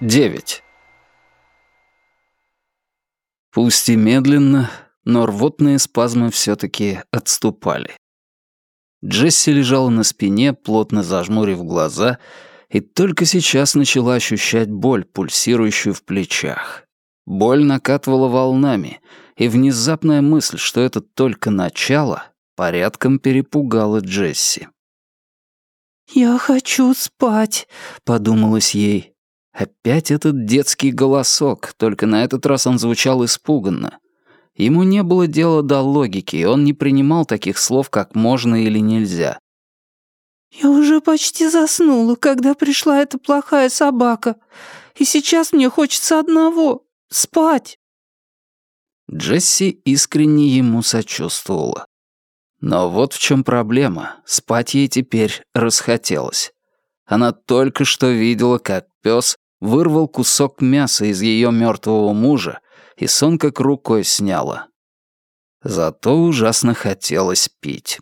9. Пусть и медленно, но рвотные спазмы все-таки отступали. Джесси лежала на спине, плотно зажмурив глаза, и только сейчас начала ощущать боль, пульсирующую в плечах. Боль накатывала волнами, и внезапная мысль, что это только начало, порядком перепугала Джесси. «Я хочу спать», — подумалось ей. Опять этот детский голосок, только на этот раз он звучал испуганно. Ему не было дела до логики, и он не принимал таких слов, как «можно» или «нельзя». «Я уже почти заснула, когда пришла эта плохая собака, и сейчас мне хочется одного — спать». Джесси искренне ему сочувствовала. Но вот в чем проблема. Спать ей теперь расхотелось. Она только что видела, как пес вырвал кусок мяса из ее мертвого мужа, и сон как рукой сняла. Зато ужасно хотелось пить.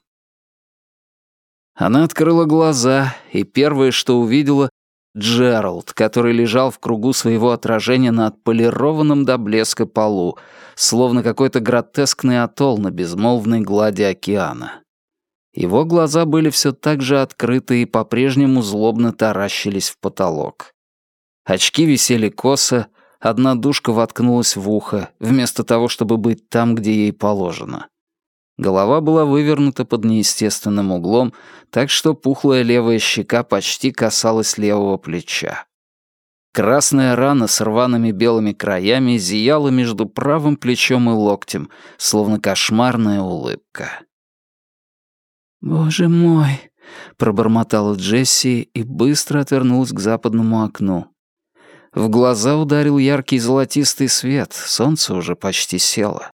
Она открыла глаза, и первое, что увидела, Джеральд, который лежал в кругу своего отражения на отполированном до блеска полу, словно какой-то гротескный атолл на безмолвной глади океана. Его глаза были все так же открыты и по-прежнему злобно таращились в потолок. Очки висели косо, одна душка воткнулась в ухо, вместо того, чтобы быть там, где ей положено. Голова была вывернута под неестественным углом, так что пухлая левая щека почти касалась левого плеча. Красная рана с рваными белыми краями зияла между правым плечом и локтем, словно кошмарная улыбка. «Боже мой!» — пробормотала Джесси и быстро отвернулась к западному окну. В глаза ударил яркий золотистый свет, солнце уже почти село.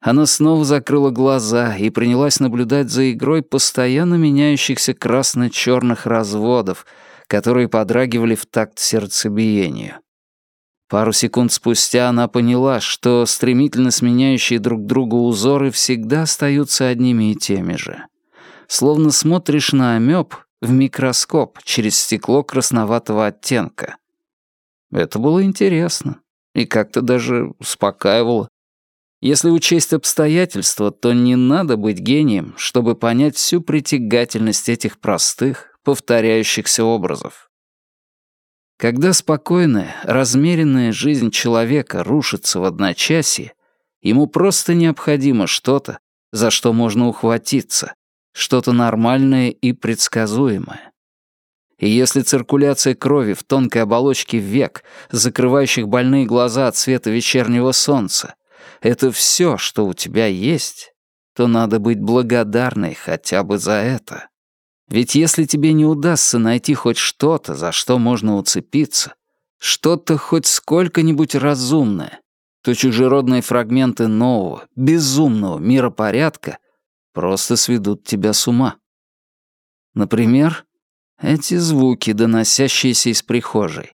Она снова закрыла глаза и принялась наблюдать за игрой постоянно меняющихся красно-черных разводов, которые подрагивали в такт сердцебиению. Пару секунд спустя она поняла, что стремительно сменяющие друг друга узоры всегда остаются одними и теми же. Словно смотришь на амеб в микроскоп через стекло красноватого оттенка. Это было интересно и как-то даже успокаивало. Если учесть обстоятельства, то не надо быть гением, чтобы понять всю притягательность этих простых, повторяющихся образов. Когда спокойная, размеренная жизнь человека рушится в одночасье, ему просто необходимо что-то, за что можно ухватиться, что-то нормальное и предсказуемое. И если циркуляция крови в тонкой оболочке век, закрывающих больные глаза от света вечернего солнца, это все, что у тебя есть, то надо быть благодарной хотя бы за это. Ведь если тебе не удастся найти хоть что-то, за что можно уцепиться, что-то хоть сколько-нибудь разумное, то чужеродные фрагменты нового, безумного миропорядка просто сведут тебя с ума. Например, эти звуки, доносящиеся из прихожей.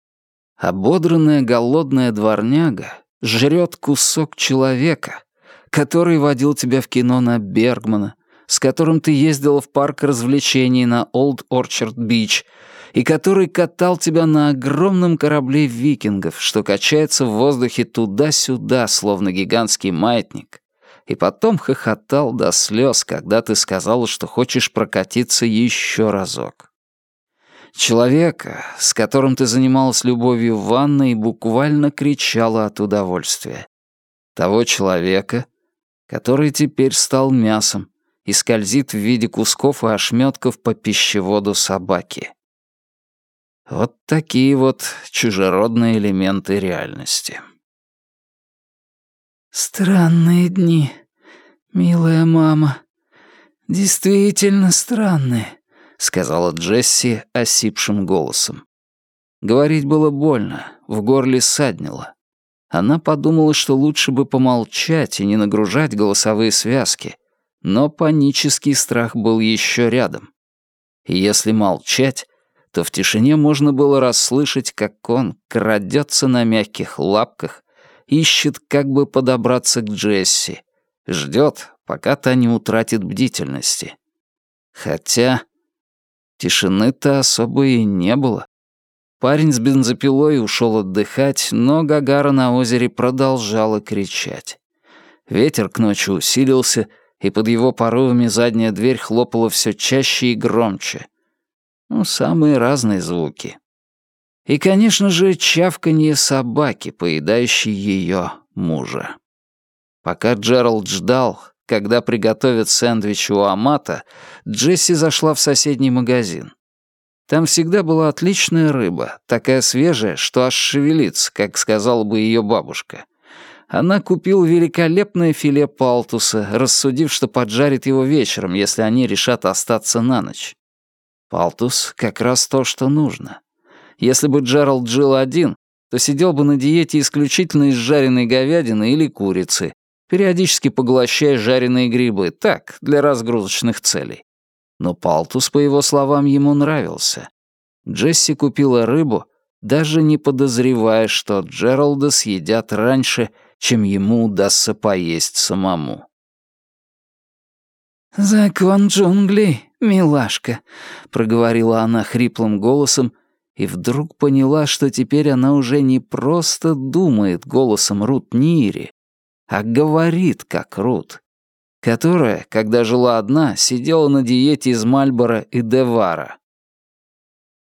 Ободранная голодная дворняга жрет кусок человека, который водил тебя в кино на Бергмана, с которым ты ездила в парк развлечений на Олд Орчард Бич и который катал тебя на огромном корабле викингов, что качается в воздухе туда-сюда, словно гигантский маятник, и потом хохотал до слез, когда ты сказала, что хочешь прокатиться еще разок. Человека, с которым ты занималась любовью в ванной буквально кричала от удовольствия. Того человека, который теперь стал мясом и скользит в виде кусков и ошметков по пищеводу собаки. Вот такие вот чужеродные элементы реальности. «Странные дни, милая мама. Действительно странные», сказала Джесси осипшим голосом. Говорить было больно, в горле саднило. Она подумала, что лучше бы помолчать и не нагружать голосовые связки, но панический страх был еще рядом. И если молчать, то в тишине можно было расслышать, как он крадется на мягких лапках, ищет, как бы подобраться к Джесси, ждет, пока та не утратит бдительности. Хотя Тишины-то особо и не было. Парень с бензопилой ушел отдыхать, но Гагара на озере продолжала кричать. Ветер к ночи усилился, и под его порывами задняя дверь хлопала все чаще и громче. Ну, самые разные звуки. И, конечно же, чавканье собаки, поедающей ее мужа. Пока Джеральд ждал, когда приготовят сэндвич у Амата, Джесси зашла в соседний магазин. Там всегда была отличная рыба, такая свежая, что аж шевелится, как сказала бы ее бабушка. Она купила великолепное филе палтуса, рассудив, что поджарит его вечером, если они решат остаться на ночь. Палтус — как раз то, что нужно. Если бы Джеральд жил один, то сидел бы на диете исключительно из жареной говядины или курицы, периодически поглощая жареные грибы, так, для разгрузочных целей. Но Палтус, по его словам, ему нравился. Джесси купила рыбу, даже не подозревая, что Джералда съедят раньше, чем ему удастся поесть самому. «Закон джунглей, милашка», — проговорила она хриплым голосом, и вдруг поняла, что теперь она уже не просто думает голосом Рут Нири, а говорит как Рут, которая, когда жила одна, сидела на диете из Мальбора и Девара.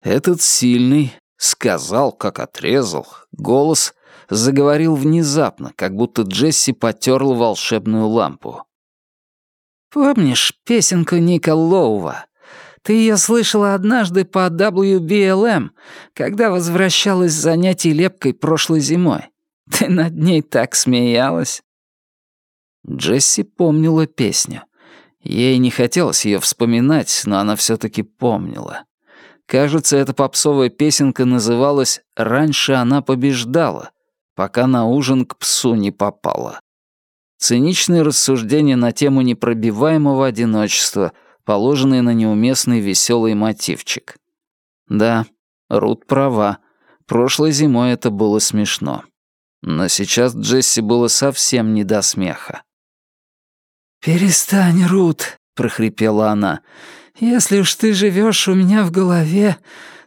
Этот сильный сказал, как отрезал, голос заговорил внезапно, как будто Джесси потерла волшебную лампу. «Помнишь песенку Ника Лоува? Ты ее слышала однажды по WBLM, когда возвращалась с занятий лепкой прошлой зимой. Ты над ней так смеялась». Джесси помнила песню. Ей не хотелось ее вспоминать, но она все-таки помнила. Кажется, эта попсовая песенка называлась «Раньше она побеждала», пока на ужин к псу не попала. Циничные рассуждения на тему непробиваемого одиночества, положенные на неуместный веселый мотивчик. Да, Рут права. Прошлой зимой это было смешно. Но сейчас Джесси было совсем не до смеха. «Перестань, Рут», — прохрипела она. «Если уж ты живешь у меня в голове,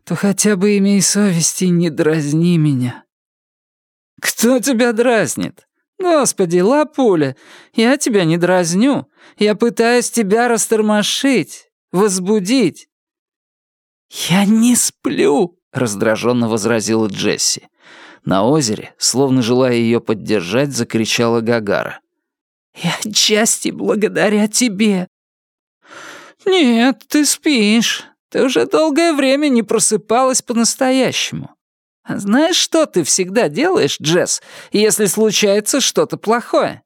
то хотя бы имей совесть и не дразни меня». «Кто тебя дразнит? Господи, лапуля, я тебя не дразню. Я пытаюсь тебя растормошить, возбудить». «Я не сплю», — раздраженно возразила Джесси. На озере, словно желая ее поддержать, закричала Гагара. «И отчасти благодаря тебе». «Нет, ты спишь. Ты уже долгое время не просыпалась по-настоящему. А знаешь, что ты всегда делаешь, Джесс, если случается что-то плохое?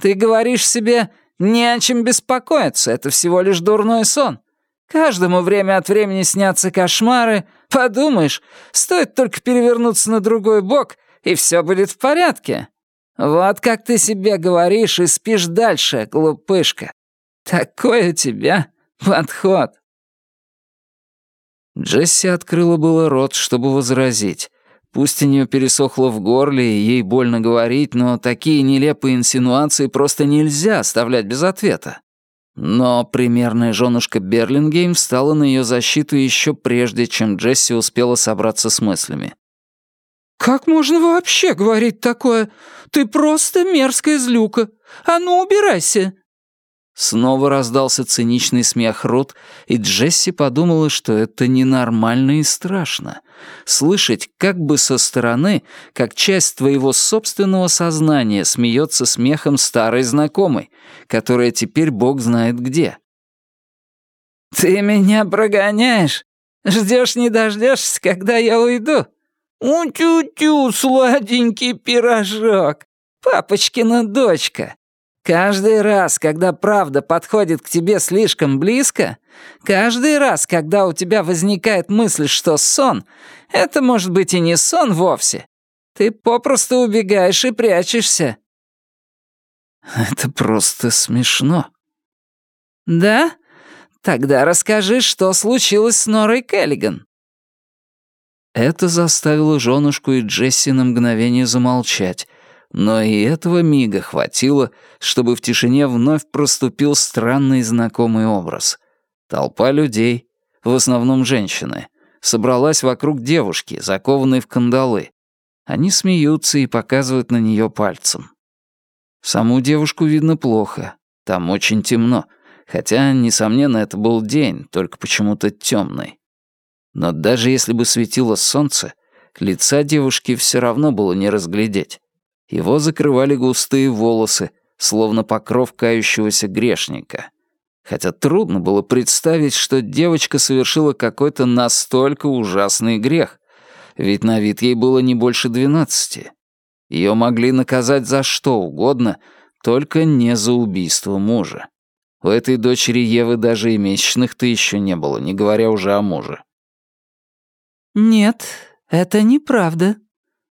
Ты говоришь себе, не о чем беспокоиться, это всего лишь дурной сон. Каждому время от времени снятся кошмары. Подумаешь, стоит только перевернуться на другой бок, и все будет в порядке. Вот как ты себе говоришь и спишь дальше, глупышка. Такой у тебя подход. Джесси открыла было рот, чтобы возразить. Пусть у нее пересохло в горле, и ей больно говорить, но такие нелепые инсинуации просто нельзя оставлять без ответа. Но примерная женушка Берлингейм встала на ее защиту еще прежде, чем Джесси успела собраться с мыслями. «Как можно вообще говорить такое? Ты просто мерзкая злюка. А ну, убирайся!» Снова раздался циничный смех Рут, и Джесси подумала, что это ненормально и страшно. Слышать как бы со стороны, как часть твоего собственного сознания смеется смехом старой знакомой, которая теперь бог знает где. «Ты меня прогоняешь? Ждешь не дождешься, когда я уйду?» «У-тю-тю, сладенький пирожок! Папочкина дочка! Каждый раз, когда правда подходит к тебе слишком близко, каждый раз, когда у тебя возникает мысль, что сон, это может быть и не сон вовсе, ты попросту убегаешь и прячешься». «Это просто смешно». «Да? Тогда расскажи, что случилось с Норой Келлиган». Это заставило женушку и Джесси на мгновение замолчать, но и этого мига хватило, чтобы в тишине вновь проступил странный знакомый образ. Толпа людей, в основном женщины, собралась вокруг девушки, закованной в кандалы. Они смеются и показывают на нее пальцем. Саму девушку видно плохо, там очень темно, хотя, несомненно, это был день, только почему-то темный. Но даже если бы светило солнце, лица девушки все равно было не разглядеть. Его закрывали густые волосы, словно покров кающегося грешника. Хотя трудно было представить, что девочка совершила какой-то настолько ужасный грех, ведь на вид ей было не больше двенадцати. Ее могли наказать за что угодно, только не за убийство мужа. У этой дочери Евы даже и месячных-то еще не было, не говоря уже о муже. «Нет, это неправда».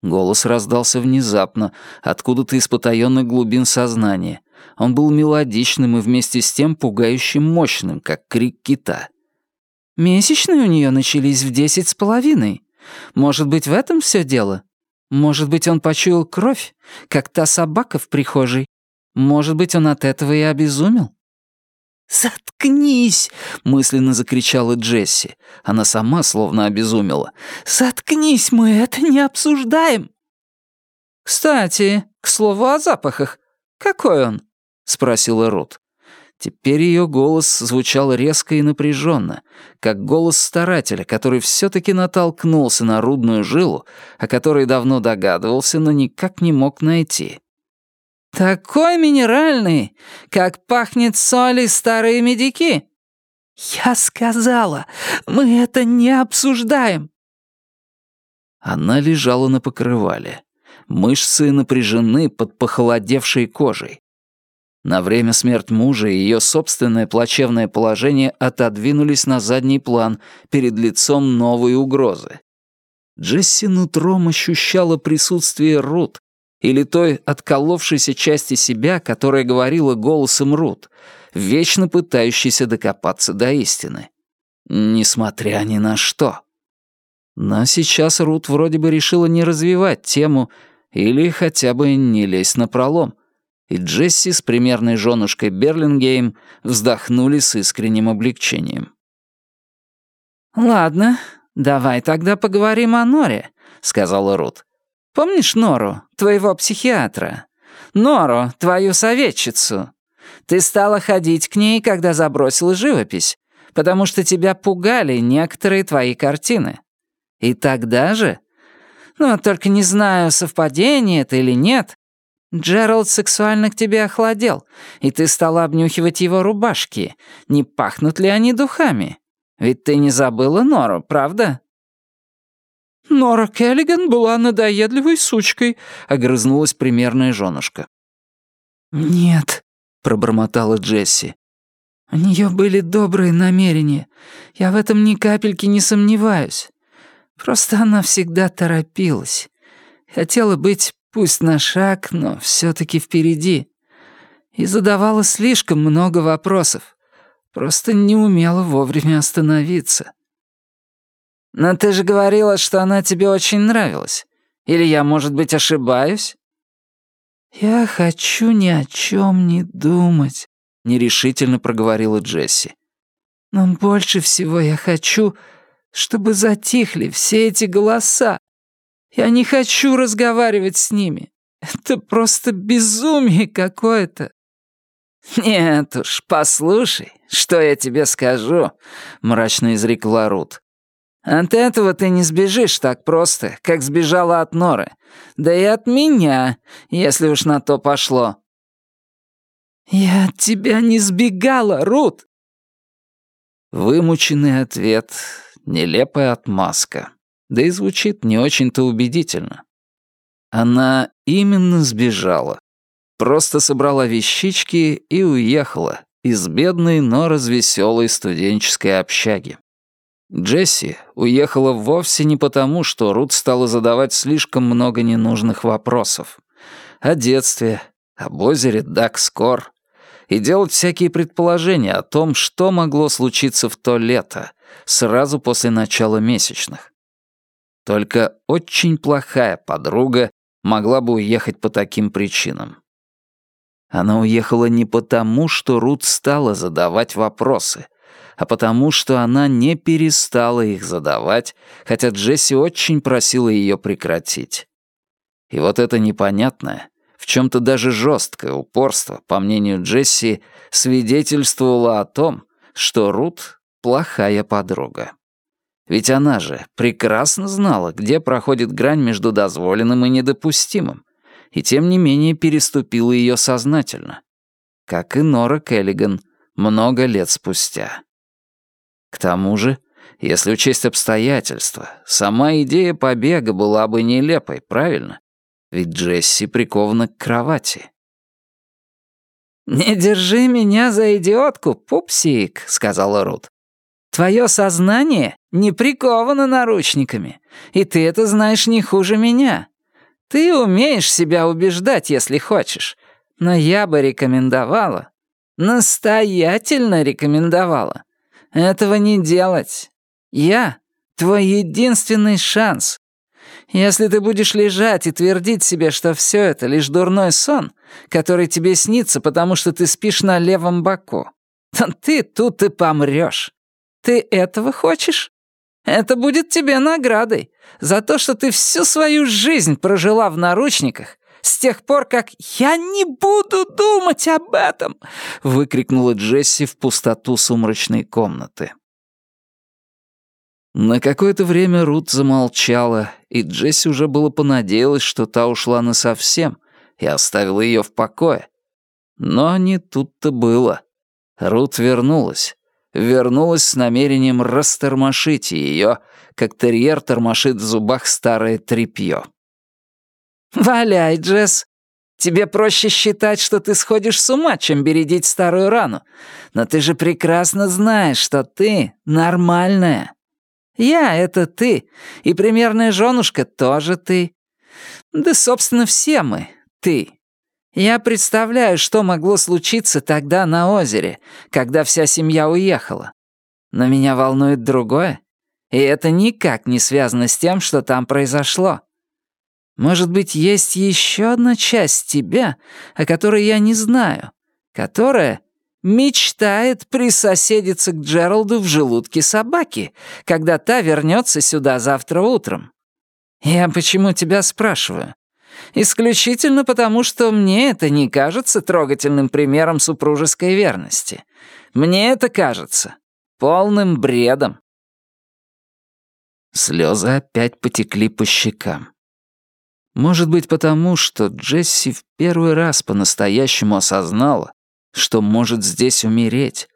Голос раздался внезапно, откуда-то из потаённых глубин сознания. Он был мелодичным и вместе с тем пугающим мощным, как крик кита. «Месячные у нее начались в десять с половиной. Может быть, в этом все дело? Может быть, он почуял кровь, как та собака в прихожей? Может быть, он от этого и обезумел?» «Заткнись!» — мысленно закричала Джесси. Она сама словно обезумела. «Заткнись, мы это не обсуждаем!» «Кстати, к слову о запахах. Какой он?» — спросила Рут. Теперь ее голос звучал резко и напряженно, как голос старателя, который все-таки натолкнулся на рудную жилу, о которой давно догадывался, но никак не мог найти. «Такой минеральный, как пахнет соли старые медики!» «Я сказала, мы это не обсуждаем!» Она лежала на покрывале. Мышцы напряжены под похолодевшей кожей. На время смерть мужа и ее собственное плачевное положение отодвинулись на задний план перед лицом новой угрозы. Джесси нутром ощущала присутствие Рут, или той отколовшейся части себя, которая говорила голосом Рут, вечно пытающейся докопаться до истины. Несмотря ни на что. Но сейчас Рут вроде бы решила не развивать тему или хотя бы не лезть на пролом. И Джесси с примерной женушкой Берлингейм вздохнули с искренним облегчением. «Ладно, давай тогда поговорим о Норе», — сказала Рут. Помнишь Нору, твоего психиатра? Нору, твою советчицу? Ты стала ходить к ней, когда забросила живопись, потому что тебя пугали некоторые твои картины. И тогда же... Ну, только не знаю, совпадение это или нет. Джеральд сексуально к тебе охладел, и ты стала обнюхивать его рубашки. Не пахнут ли они духами? Ведь ты не забыла Нору, правда? «Нора Келлиган была надоедливой сучкой», — огрызнулась примерная женушка. «Нет», — пробормотала Джесси. «У нее были добрые намерения. Я в этом ни капельки не сомневаюсь. Просто она всегда торопилась. Хотела быть пусть на шаг, но все таки впереди. И задавала слишком много вопросов. Просто не умела вовремя остановиться. «Но ты же говорила, что она тебе очень нравилась. Или я, может быть, ошибаюсь?» «Я хочу ни о чем не думать», — нерешительно проговорила Джесси. «Но больше всего я хочу, чтобы затихли все эти голоса. Я не хочу разговаривать с ними. Это просто безумие какое-то». «Нет уж, послушай, что я тебе скажу», — мрачно изрекла Рут. От этого ты не сбежишь так просто, как сбежала от Норы. Да и от меня, если уж на то пошло». «Я от тебя не сбегала, Рут!» Вымученный ответ, нелепая отмазка. Да и звучит не очень-то убедительно. Она именно сбежала. Просто собрала вещички и уехала из бедной, но развеселой студенческой общаги. Джесси уехала вовсе не потому, что Рут стала задавать слишком много ненужных вопросов. О детстве, об озере Дакскор. И делать всякие предположения о том, что могло случиться в то лето, сразу после начала месячных. Только очень плохая подруга могла бы уехать по таким причинам. Она уехала не потому, что Рут стала задавать вопросы — а потому что она не перестала их задавать, хотя Джесси очень просила ее прекратить. И вот это непонятное, в чем-то даже жесткое упорство, по мнению Джесси, свидетельствовало о том, что Рут — плохая подруга. Ведь она же прекрасно знала, где проходит грань между дозволенным и недопустимым, и тем не менее переступила ее сознательно. Как и Нора Келлиган много лет спустя. К тому же, если учесть обстоятельства, сама идея побега была бы нелепой, правильно? Ведь Джесси прикована к кровати. «Не держи меня за идиотку, пупсик», — сказала Рут. «Твое сознание не приковано наручниками, и ты это знаешь не хуже меня. Ты умеешь себя убеждать, если хочешь, но я бы рекомендовала, настоятельно рекомендовала, этого не делать. Я — твой единственный шанс. Если ты будешь лежать и твердить себе, что все это лишь дурной сон, который тебе снится, потому что ты спишь на левом боку, то ты тут и помрешь. Ты этого хочешь? Это будет тебе наградой за то, что ты всю свою жизнь прожила в наручниках с тех пор, как «Я не буду думать об этом!» — выкрикнула Джесси в пустоту сумрачной комнаты. На какое-то время Рут замолчала, и Джесси уже было понадеялась, что та ушла насовсем и оставила ее в покое. Но не тут-то было. Рут вернулась. Вернулась с намерением растормошить ее, как терьер тормошит в зубах старое тряпье. «Валяй, Джесс. Тебе проще считать, что ты сходишь с ума, чем бередить старую рану. Но ты же прекрасно знаешь, что ты нормальная. Я — это ты, и примерная женушка тоже ты. Да, собственно, все мы — ты. Я представляю, что могло случиться тогда на озере, когда вся семья уехала. Но меня волнует другое, и это никак не связано с тем, что там произошло. Может быть, есть еще одна часть тебя, о которой я не знаю, которая мечтает присоседиться к Джералду в желудке собаки, когда та вернется сюда завтра утром. Я почему тебя спрашиваю? Исключительно потому, что мне это не кажется трогательным примером супружеской верности. Мне это кажется полным бредом. Слезы опять потекли по щекам. Может быть, потому что Джесси в первый раз по-настоящему осознала, что может здесь умереть.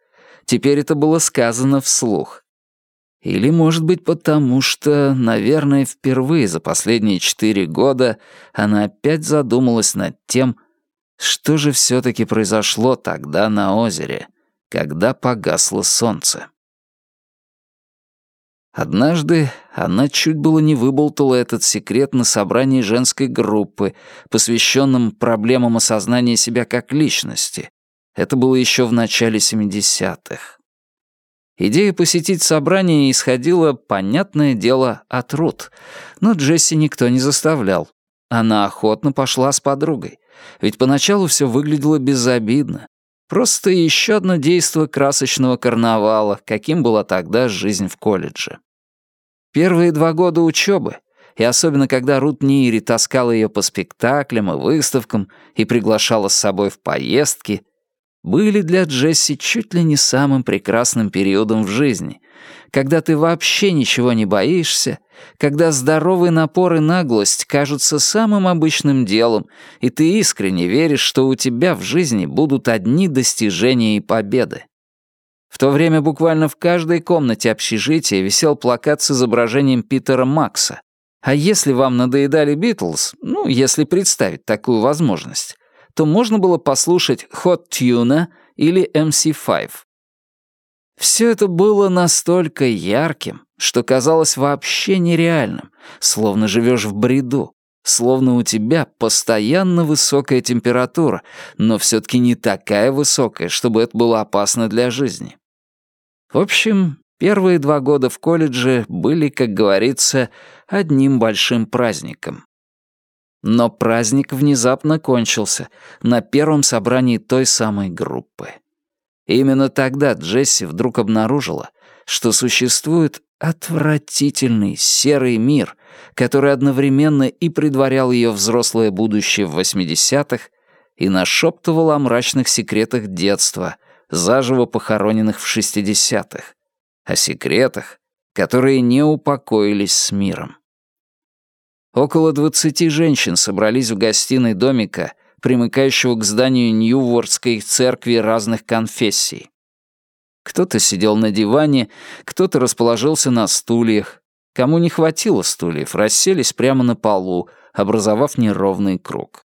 Теперь это было сказано вслух. Или, может быть, потому что, наверное, впервые за последние четыре года она опять задумалась над тем, что же все-таки произошло тогда на озере, когда погасло солнце. Однажды она чуть было не выболтала этот секрет на собрании женской группы, посвященном проблемам осознания себя как личности. Это было еще в начале 70-х. Идея посетить собрание исходила, понятное дело, от Рут, но Джесси никто не заставлял. Она охотно пошла с подругой, ведь поначалу все выглядело безобидно. Просто еще одно действо красочного карнавала, каким была тогда жизнь в колледже. Первые два года учебы, и особенно когда Рут Нири таскала ее по спектаклям и выставкам и приглашала с собой в поездки, были для Джесси чуть ли не самым прекрасным периодом в жизни, когда ты вообще ничего не боишься, когда здоровый напор и наглость кажутся самым обычным делом, и ты искренне веришь, что у тебя в жизни будут одни достижения и победы. В то время буквально в каждой комнате общежития висел плакат с изображением Питера Макса. А если вам надоедали Битлз, ну, если представить такую возможность, то можно было послушать Hot Tuna или MC5. Все это было настолько ярким, что казалось вообще нереальным, словно живешь в бреду, словно у тебя постоянно высокая температура, но все-таки не такая высокая, чтобы это было опасно для жизни. В общем, первые два года в колледже были, как говорится, одним большим праздником. Но праздник внезапно кончился на первом собрании той самой группы. Именно тогда Джесси вдруг обнаружила, что существует отвратительный серый мир, который одновременно и предварял ее взрослое будущее в 80-х и нашептывал о мрачных секретах детства, заживо похороненных в 60-х, о секретах, которые не упокоились с миром. Около двадцати женщин собрались в гостиной домика, примыкающего к зданию Ньювордской церкви разных конфессий. Кто-то сидел на диване, кто-то расположился на стульях. Кому не хватило стульев, расселись прямо на полу, образовав неровный круг.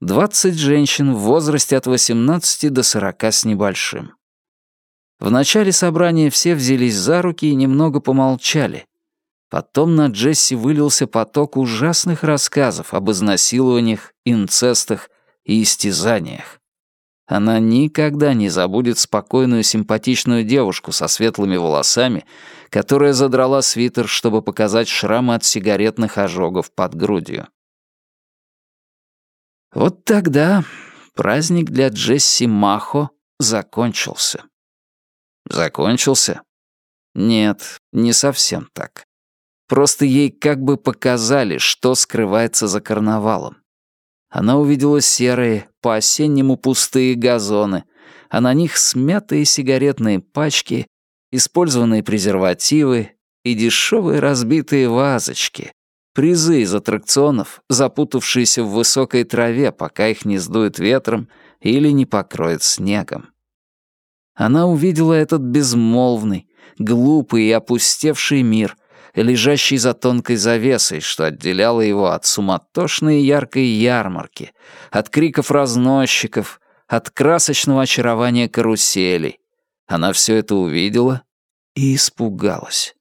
Двадцать женщин в возрасте от 18 до 40 с небольшим. В начале собрания все взялись за руки и немного помолчали. Потом на Джесси вылился поток ужасных рассказов об изнасилованиях, инцестах и истязаниях. Она никогда не забудет спокойную симпатичную девушку со светлыми волосами, которая задрала свитер, чтобы показать шрамы от сигаретных ожогов под грудью. Вот тогда праздник для Джесси Махо закончился. Закончился? Нет, не совсем так. Просто ей как бы показали, что скрывается за карнавалом. Она увидела серые, по-осеннему пустые газоны, а на них смятые сигаретные пачки, использованные презервативы и дешевые разбитые вазочки, призы из аттракционов, запутавшиеся в высокой траве, пока их не сдует ветром или не покроет снегом. Она увидела этот безмолвный, глупый и опустевший мир, лежащий за тонкой завесой, что отделяло его от суматошной яркой ярмарки, от криков разносчиков, от красочного очарования каруселей. Она все это увидела и испугалась.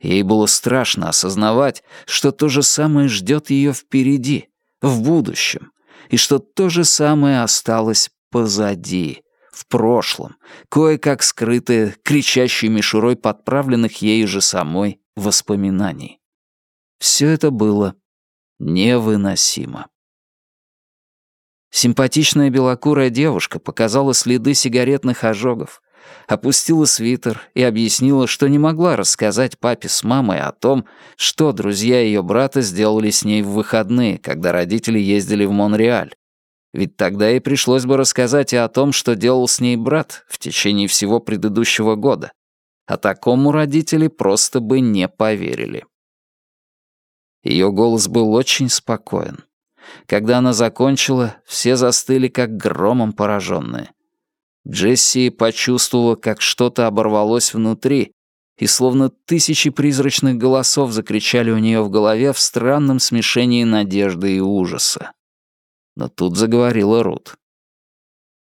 Ей было страшно осознавать, что то же самое ждет ее впереди, в будущем, и что то же самое осталось позади в прошлом, кое-как скрытое, кричащей мишурой подправленных ею же самой воспоминаний. Все это было невыносимо. Симпатичная белокурая девушка показала следы сигаретных ожогов, опустила свитер и объяснила, что не могла рассказать папе с мамой о том, что друзья ее брата сделали с ней в выходные, когда родители ездили в Монреаль, ведь тогда ей пришлось бы рассказать и о том, что делал с ней брат в течение всего предыдущего года. А такому родители просто бы не поверили. Ее голос был очень спокоен. Когда она закончила, все застыли как громом пораженные. Джесси почувствовала, как что-то оборвалось внутри, и словно тысячи призрачных голосов закричали у нее в голове в странном смешении надежды и ужаса. Но тут заговорила Рут.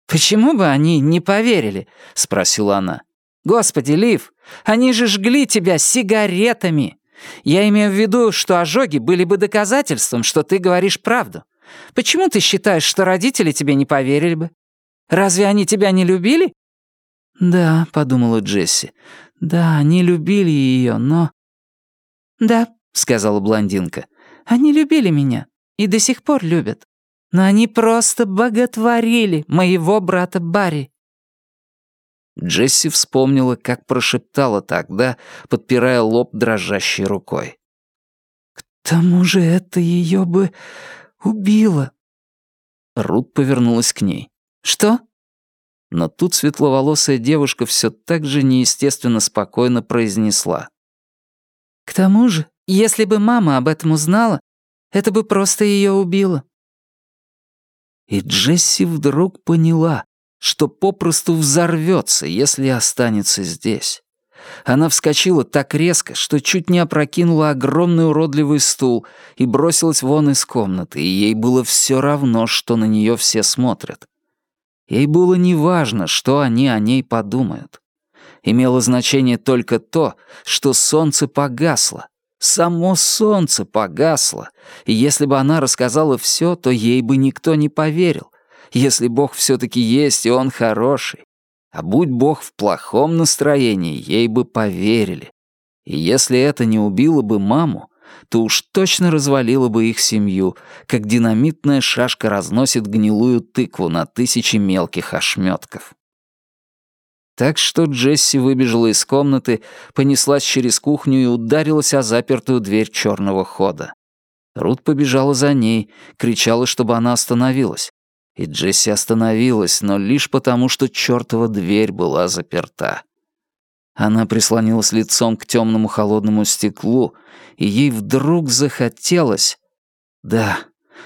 «Почему бы они не поверили?» — спросила она. «Господи, Лив, они же жгли тебя сигаретами. Я имею в виду, что ожоги были бы доказательством, что ты говоришь правду. Почему ты считаешь, что родители тебе не поверили бы? Разве они тебя не любили?» «Да», — подумала Джесси. «Да, они любили ее, но...» «Да», — сказала блондинка. «Они любили меня и до сих пор любят но они просто боготворили моего брата Барри». Джесси вспомнила, как прошептала тогда, подпирая лоб дрожащей рукой. «К тому же это ее бы убило». Рут повернулась к ней. «Что?» Но тут светловолосая девушка все так же неестественно спокойно произнесла. «К тому же, если бы мама об этом узнала, это бы просто ее убило. И Джесси вдруг поняла, что попросту взорвется, если останется здесь. Она вскочила так резко, что чуть не опрокинула огромный уродливый стул и бросилась вон из комнаты, и ей было все равно, что на нее все смотрят. Ей было неважно, что они о ней подумают. Имело значение только то, что солнце погасло, Само солнце погасло, и если бы она рассказала все, то ей бы никто не поверил. Если Бог все-таки есть, и Он хороший. А будь Бог в плохом настроении, ей бы поверили. И если это не убило бы маму, то уж точно развалило бы их семью, как динамитная шашка разносит гнилую тыкву на тысячи мелких ошметков. Так что Джесси выбежала из комнаты, понеслась через кухню и ударилась о запертую дверь черного хода. Рут побежала за ней, кричала, чтобы она остановилась. И Джесси остановилась, но лишь потому, что чертова дверь была заперта. Она прислонилась лицом к темному холодному стеклу, и ей вдруг захотелось... Да,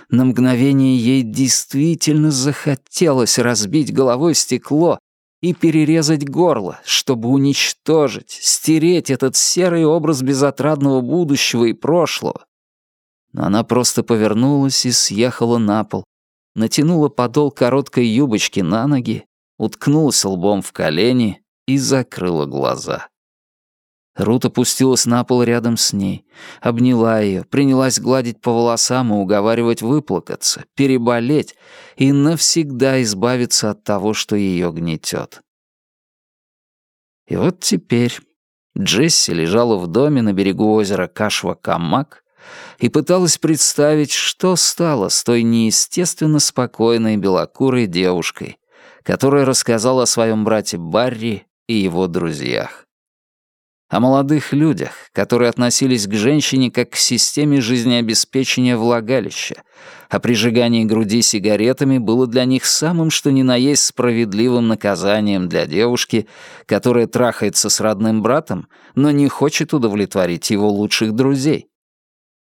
на мгновение ей действительно захотелось разбить головой стекло и перерезать горло, чтобы уничтожить, стереть этот серый образ безотрадного будущего и прошлого. Но она просто повернулась и съехала на пол, натянула подол короткой юбочки на ноги, уткнулась лбом в колени и закрыла глаза. Рут опустилась на пол рядом с ней, обняла ее, принялась гладить по волосам и уговаривать выплакаться, переболеть и навсегда избавиться от того, что ее гнетет. И вот теперь Джесси лежала в доме на берегу озера Кашва-Камак и пыталась представить, что стало с той неестественно спокойной белокурой девушкой, которая рассказала о своем брате Барри и его друзьях о молодых людях, которые относились к женщине как к системе жизнеобеспечения влагалища, а прижигание груди сигаретами было для них самым что ни на есть справедливым наказанием для девушки, которая трахается с родным братом, но не хочет удовлетворить его лучших друзей.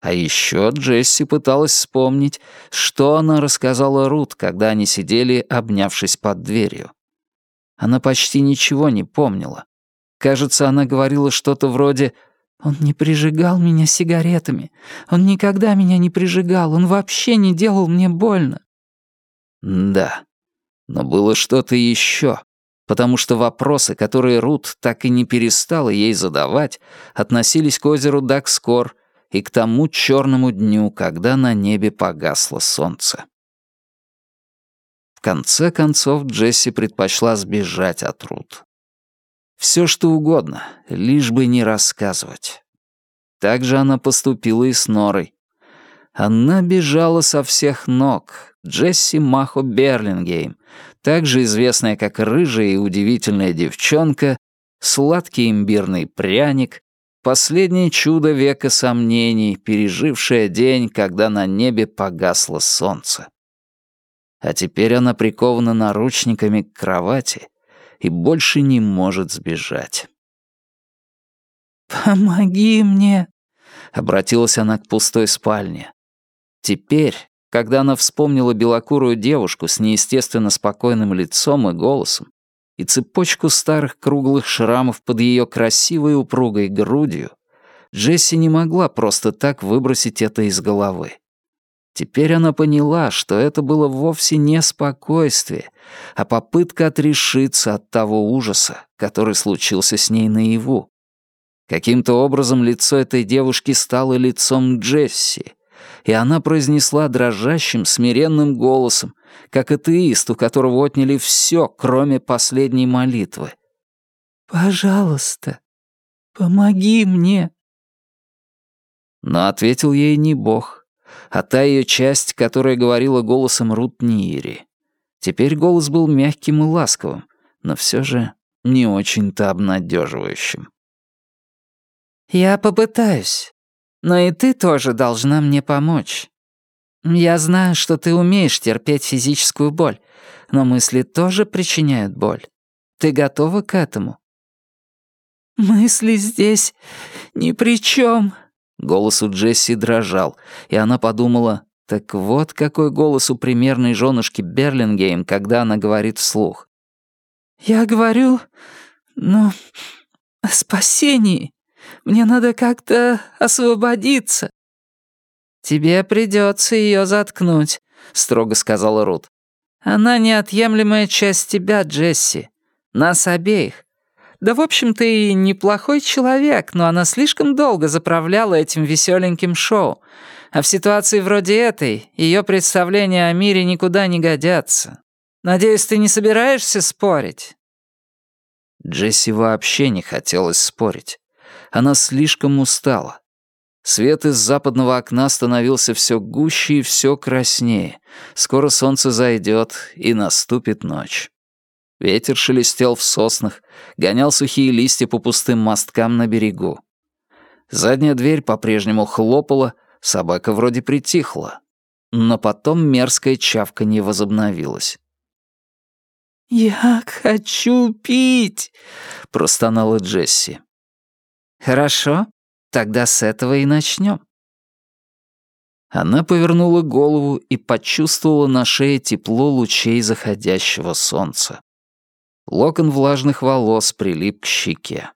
А еще Джесси пыталась вспомнить, что она рассказала Рут, когда они сидели, обнявшись под дверью. Она почти ничего не помнила, Кажется, она говорила что-то вроде «Он не прижигал меня сигаретами. Он никогда меня не прижигал. Он вообще не делал мне больно». Да, но было что-то еще, потому что вопросы, которые Рут так и не перестала ей задавать, относились к озеру Дакскор и к тому черному дню, когда на небе погасло солнце. В конце концов Джесси предпочла сбежать от Рут. Все что угодно, лишь бы не рассказывать. Так же она поступила и с Норой. Она бежала со всех ног. Джесси Махо Берлингейм, также известная как рыжая и удивительная девчонка, сладкий имбирный пряник, последнее чудо века сомнений, пережившее день, когда на небе погасло солнце. А теперь она прикована наручниками к кровати и больше не может сбежать. «Помоги мне!» — обратилась она к пустой спальне. Теперь, когда она вспомнила белокурую девушку с неестественно спокойным лицом и голосом и цепочку старых круглых шрамов под ее красивой упругой грудью, Джесси не могла просто так выбросить это из головы. Теперь она поняла, что это было вовсе не спокойствие, а попытка отрешиться от того ужаса, который случился с ней наяву. Каким-то образом лицо этой девушки стало лицом Джесси, и она произнесла дрожащим, смиренным голосом, как атеист, у которого отняли все, кроме последней молитвы. «Пожалуйста, помоги мне». Но ответил ей не Бог, а та ее часть, которая говорила голосом Рут Ниери. Теперь голос был мягким и ласковым, но все же не очень-то обнадеживающим. «Я попытаюсь, но и ты тоже должна мне помочь. Я знаю, что ты умеешь терпеть физическую боль, но мысли тоже причиняют боль. Ты готова к этому?» «Мысли здесь ни при чем», Голос у Джесси дрожал, и она подумала, так вот какой голос у примерной женушки Берлингейм, когда она говорит вслух. «Я говорю, ну, о спасении. Мне надо как-то освободиться». «Тебе придется ее заткнуть», — строго сказала Рут. «Она неотъемлемая часть тебя, Джесси. Нас обеих. Да, в общем, ты и неплохой человек, но она слишком долго заправляла этим веселеньким шоу. А в ситуации вроде этой ее представления о мире никуда не годятся. Надеюсь, ты не собираешься спорить?» Джесси вообще не хотелось спорить. Она слишком устала. Свет из западного окна становился все гуще и все краснее. Скоро солнце зайдет, и наступит ночь. Ветер шелестел в соснах, гонял сухие листья по пустым мосткам на берегу. Задняя дверь по-прежнему хлопала, собака вроде притихла. Но потом мерзкое чавканье возобновилось. «Я хочу пить!» — простонала Джесси. «Хорошо, тогда с этого и начнем». Она повернула голову и почувствовала на шее тепло лучей заходящего солнца. Локон влажных волос прилип к щеке.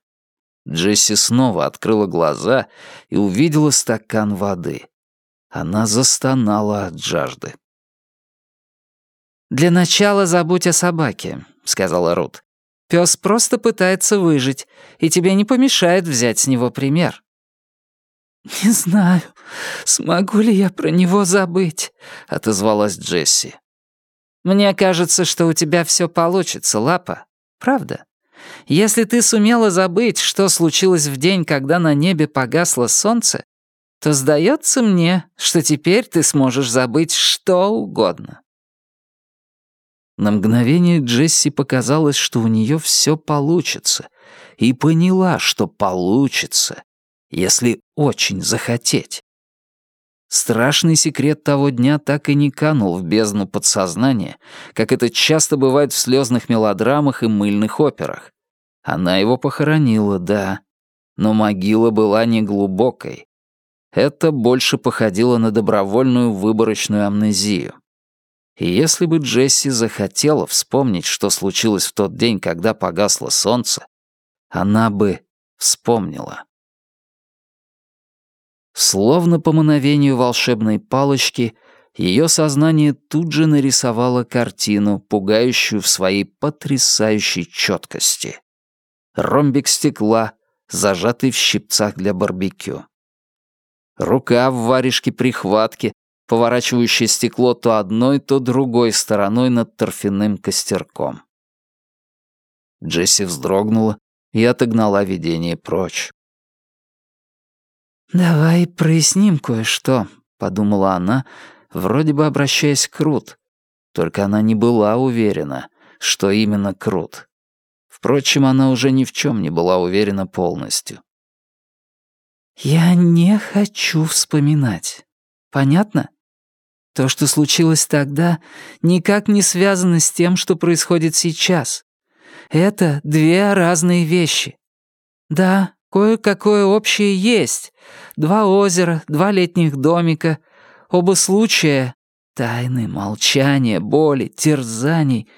Джесси снова открыла глаза и увидела стакан воды. Она застонала от жажды. «Для начала забудь о собаке», — сказала Рут. «Пёс просто пытается выжить, и тебе не помешает взять с него пример». «Не знаю, смогу ли я про него забыть», — отозвалась Джесси. «Мне кажется, что у тебя всё получится, Лапа. Правда? Если ты сумела забыть, что случилось в день, когда на небе погасло солнце, то сдается мне, что теперь ты сможешь забыть что угодно». На мгновение Джесси показалось, что у нее все получится, и поняла, что получится, если очень захотеть. Страшный секрет того дня так и не канул в бездну подсознания, как это часто бывает в слезных мелодрамах и мыльных операх. Она его похоронила, да, но могила была неглубокой. Это больше походило на добровольную выборочную амнезию. И если бы Джесси захотела вспомнить, что случилось в тот день, когда погасло солнце, она бы вспомнила. Словно по мановению волшебной палочки, ее сознание тут же нарисовало картину, пугающую в своей потрясающей четкости. Ромбик стекла, зажатый в щипцах для барбекю. Рука в варежке прихватки, поворачивающее стекло то одной, то другой стороной над торфяным костерком. Джесси вздрогнула и отогнала видение прочь. «Давай проясним кое-что», — подумала она, вроде бы обращаясь к Рут. Только она не была уверена, что именно Крут. Впрочем, она уже ни в чем не была уверена полностью. «Я не хочу вспоминать. Понятно?» То, что случилось тогда, никак не связано с тем, что происходит сейчас. Это две разные вещи. Да, кое-какое общее есть. Два озера, два летних домика. Оба случая — тайны, молчания, боли, терзаний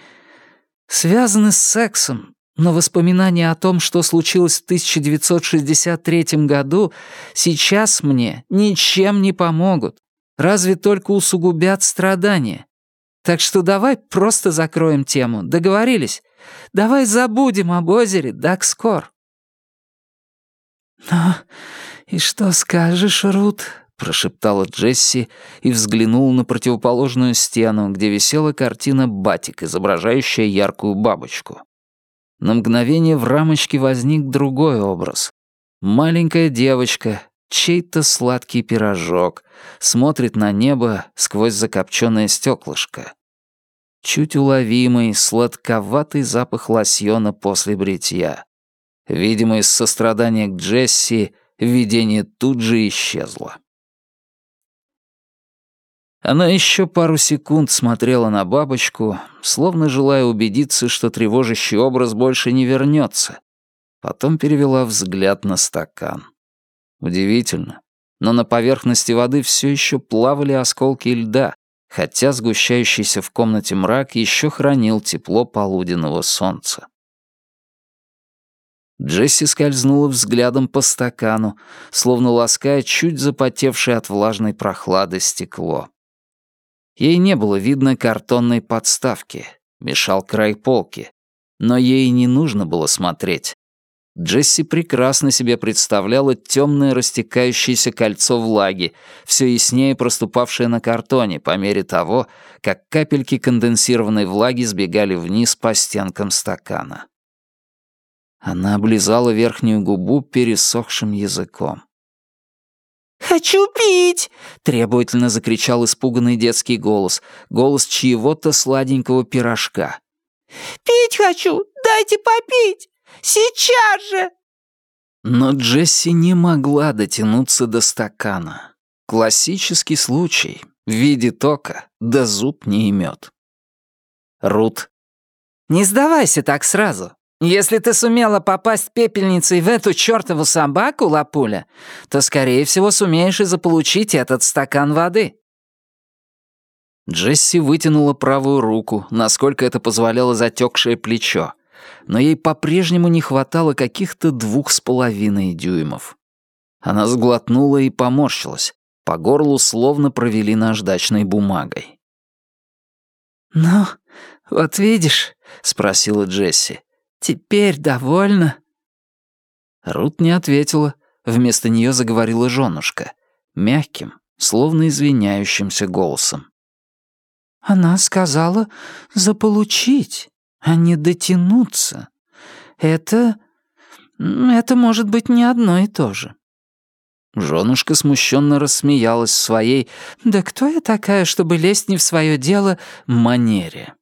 — связаны с сексом, но воспоминания о том, что случилось в 1963 году, сейчас мне ничем не помогут разве только усугубят страдания. Так что давай просто закроем тему, договорились? Давай забудем об озере Дакскор. «Ну, и что скажешь, Рут?» — прошептала Джесси и взглянула на противоположную стену, где висела картина «Батик», изображающая яркую бабочку. На мгновение в рамочке возник другой образ. Маленькая девочка, чей-то сладкий пирожок, смотрит на небо сквозь закопченное стеклышко. Чуть уловимый, сладковатый запах лосьона после бритья. Видимо, из сострадания к Джесси видение тут же исчезло. Она еще пару секунд смотрела на бабочку, словно желая убедиться, что тревожащий образ больше не вернется. Потом перевела взгляд на стакан. Удивительно, но на поверхности воды все еще плавали осколки льда, хотя сгущающийся в комнате мрак еще хранил тепло полуденного солнца. Джесси скользнула взглядом по стакану, словно лаская чуть запотевшее от влажной прохлады стекло. Ей не было видно картонной подставки, мешал край полки, но ей не нужно было смотреть. Джесси прекрасно себе представляла темное растекающееся кольцо влаги, все яснее проступавшее на картоне по мере того, как капельки конденсированной влаги сбегали вниз по стенкам стакана. Она облизала верхнюю губу пересохшим языком. «Хочу пить!» — требовательно закричал испуганный детский голос, голос чьего-то сладенького пирожка. «Пить хочу! Дайте попить! Сейчас же!» Но Джесси не могла дотянуться до стакана. Классический случай. В виде тока, да зуб не имет. Рут. «Не сдавайся так сразу. Если ты сумела попасть пепельницей в эту чертову собаку, Лапуля, то, скорее всего, сумеешь и заполучить этот стакан воды». Джесси вытянула правую руку, насколько это позволяло затекшее плечо, но ей по-прежнему не хватало каких-то двух с половиной дюймов. Она сглотнула и поморщилась. По горлу словно провели наждачной бумагой. «Ну, вот видишь», — спросила Джесси, — «теперь довольна?» Рут не ответила. Вместо нее заговорила женушка, мягким, словно извиняющимся голосом. Она сказала заполучить, а не дотянуться. Это... это может быть не одно и то же. Женушка смущенно рассмеялась своей «Да кто я такая, чтобы лезть не в свое дело?» манере.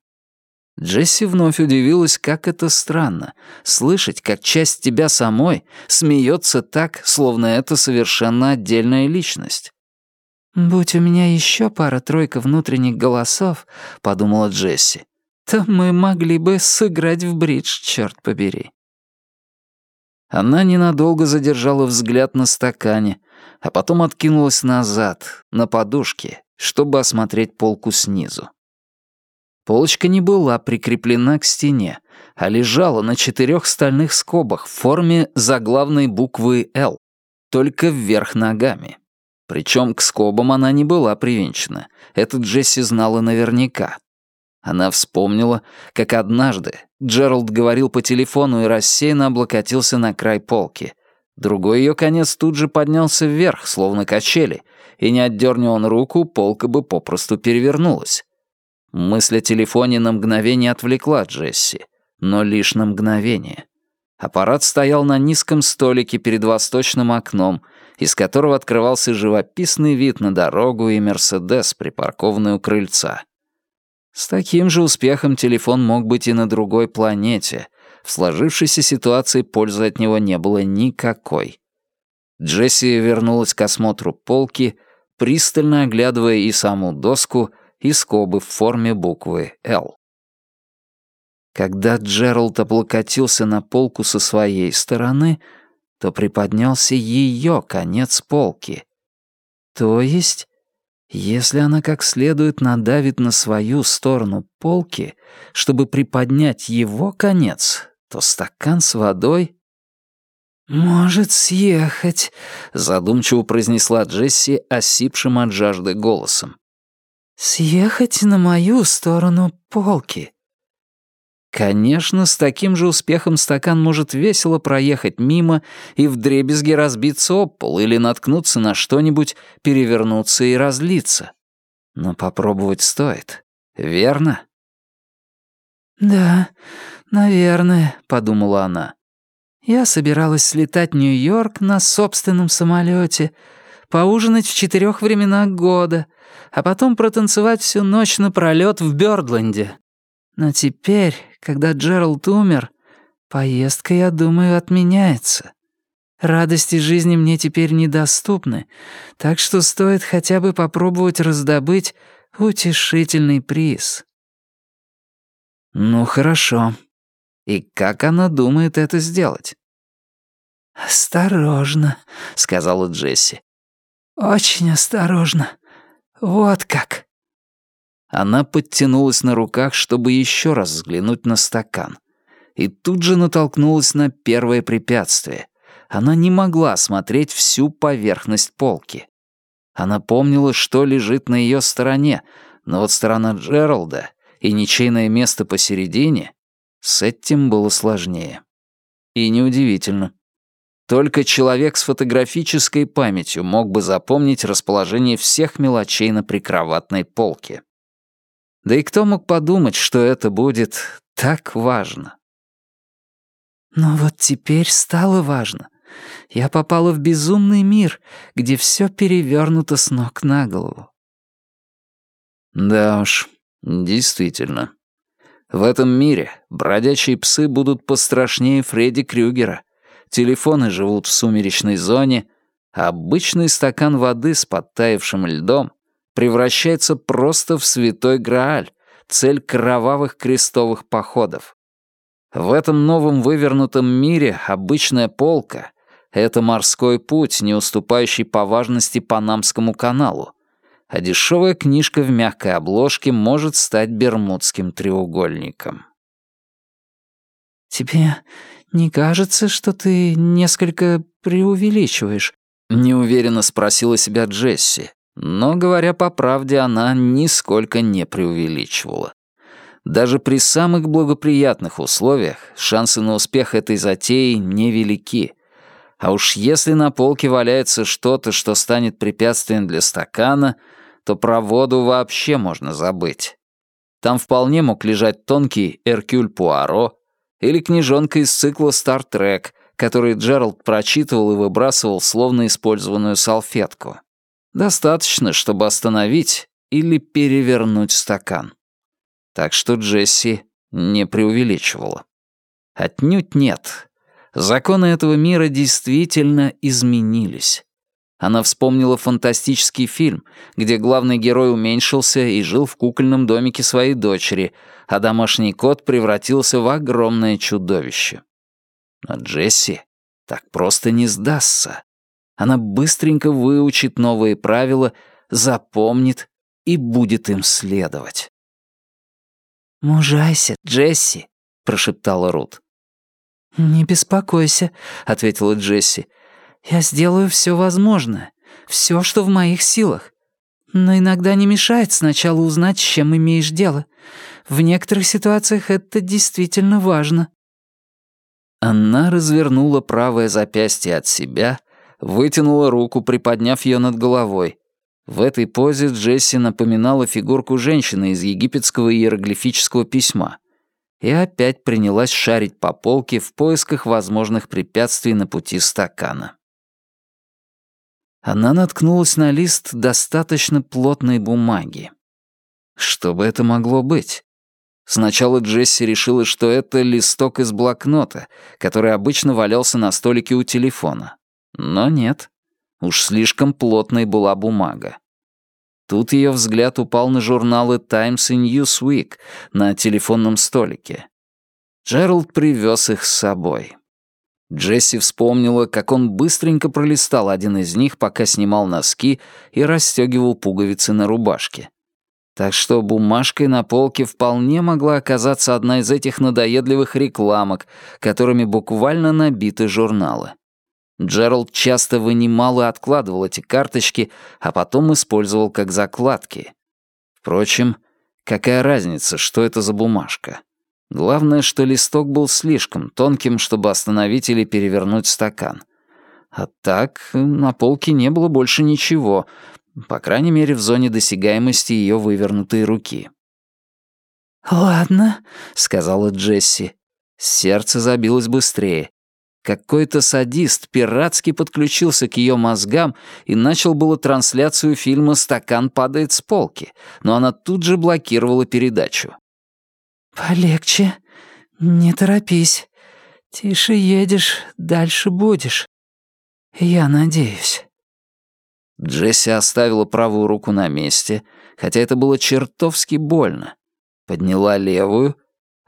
Джесси вновь удивилась, как это странно — слышать, как часть тебя самой смеется так, словно это совершенно отдельная личность. «Будь у меня еще пара-тройка внутренних голосов», — подумала Джесси, «то мы могли бы сыграть в бридж, черт побери». Она ненадолго задержала взгляд на стакане, а потом откинулась назад, на подушке, чтобы осмотреть полку снизу. Полочка не была прикреплена к стене, а лежала на четырех стальных скобах в форме заглавной буквы «Л», только вверх ногами. Причем к скобам она не была привинчена. Это Джесси знала наверняка. Она вспомнила, как однажды Джеральд говорил по телефону и рассеянно облокотился на край полки. Другой ее конец тут же поднялся вверх, словно качели, и не отдерни он руку, полка бы попросту перевернулась. Мысль о телефоне на мгновение отвлекла Джесси, но лишь на мгновение. Аппарат стоял на низком столике перед восточным окном — из которого открывался живописный вид на дорогу и «Мерседес», припаркованный у крыльца. С таким же успехом телефон мог быть и на другой планете. В сложившейся ситуации пользы от него не было никакой. Джесси вернулась к осмотру полки, пристально оглядывая и саму доску, и скобы в форме буквы «Л». Когда Джеральд облокотился на полку со своей стороны — то приподнялся ее конец полки. То есть, если она как следует надавит на свою сторону полки, чтобы приподнять его конец, то стакан с водой «Может съехать», — задумчиво произнесла Джесси осипшим от жажды голосом. «Съехать на мою сторону полки. Конечно, с таким же успехом стакан может весело проехать мимо и вдребезги разбиться об пол или наткнуться на что-нибудь, перевернуться и разлиться. Но попробовать стоит, верно? «Да, наверное», — подумала она. «Я собиралась слетать в Нью-Йорк на собственном самолете, поужинать в четырех временах года, а потом протанцевать всю ночь напролёт в Бёрдленде, но теперь, когда Джеральд умер, поездка, я думаю, отменяется. Радости жизни мне теперь недоступны, так что стоит хотя бы попробовать раздобыть утешительный приз. Ну, хорошо. И как она думает это сделать? «Осторожно», — сказала Джесси. «Очень осторожно. Вот как». Она подтянулась на руках, чтобы еще раз взглянуть на стакан. И тут же натолкнулась на первое препятствие. Она не могла смотреть всю поверхность полки. Она помнила, что лежит на ее стороне, но вот сторона Джералда и ничейное место посередине — с этим было сложнее. И неудивительно. Только человек с фотографической памятью мог бы запомнить расположение всех мелочей на прикроватной полке. Да и кто мог подумать, что это будет так важно? Но вот теперь стало важно. Я попала в безумный мир, где все перевернуто с ног на голову. Да уж, действительно. В этом мире бродячие псы будут пострашнее Фредди Крюгера. Телефоны живут в сумеречной зоне, а обычный стакан воды с подтаявшим льдом превращается просто в святой Грааль, цель кровавых крестовых походов. В этом новом вывернутом мире обычная полка — это морской путь, не уступающий по важности Панамскому каналу, а дешевая книжка в мягкой обложке может стать Бермудским треугольником. «Тебе не кажется, что ты несколько преувеличиваешь?» — неуверенно спросила себя Джесси, но, говоря по правде, она нисколько не преувеличивала. Даже при самых благоприятных условиях шансы на успех этой затеи невелики. А уж если на полке валяется что-то, что станет препятствием для стакана, то про воду вообще можно забыть. Там вполне мог лежать тонкий Эркюль Пуаро или книжонка из цикла «Стартрек», который Джеральд прочитывал и выбрасывал словно использованную салфетку. Достаточно, чтобы остановить или перевернуть стакан. Так что Джесси не преувеличивала. Отнюдь нет. Законы этого мира действительно изменились. Она вспомнила фантастический фильм, где главный герой уменьшился и жил в кукольном домике своей дочери, а домашний кот превратился в огромное чудовище. Но Джесси так просто не сдастся. Она быстренько выучит новые правила, запомнит и будет им следовать. «Мужайся, Джесси», — прошептала Рут. «Не беспокойся», — ответила Джесси. «Я сделаю все возможное, все, что в моих силах. Но иногда не мешает сначала узнать, с чем имеешь дело. В некоторых ситуациях это действительно важно». Она развернула правое запястье от себя, вытянула руку, приподняв ее над головой, в этой позе Джесси напоминала фигурку женщины из египетского иероглифического письма и опять принялась шарить по полке в поисках возможных препятствий на пути стакана. Она наткнулась на лист достаточно плотной бумаги. Что бы это могло быть? Сначала Джесси решила, что это листок из блокнота, который обычно валялся на столике у телефона. Но нет. Уж слишком плотной была бумага. Тут ее взгляд упал на журналы «Times» и «Newsweek» на телефонном столике. Джеральд привез их с собой. Джесси вспомнила, как он быстренько пролистал один из них, пока снимал носки и расстегивал пуговицы на рубашке. Так что бумажкой на полке вполне могла оказаться одна из этих надоедливых рекламок, которыми буквально набиты журналы. Джеральд часто вынимал и откладывал эти карточки, а потом использовал как закладки. Впрочем, какая разница, что это за бумажка? Главное, что листок был слишком тонким, чтобы остановить или перевернуть стакан. А так, на полке не было больше ничего, по крайней мере, в зоне досягаемости ее вывернутой руки. «Ладно», — сказала Джесси. Сердце забилось быстрее. Какой-то садист пиратски подключился к ее мозгам и начал было трансляцию фильма «Стакан падает с полки», но она тут же блокировала передачу. «Полегче. Не торопись. Тише едешь, дальше будешь. Я надеюсь». Джесси оставила правую руку на месте, хотя это было чертовски больно. Подняла левую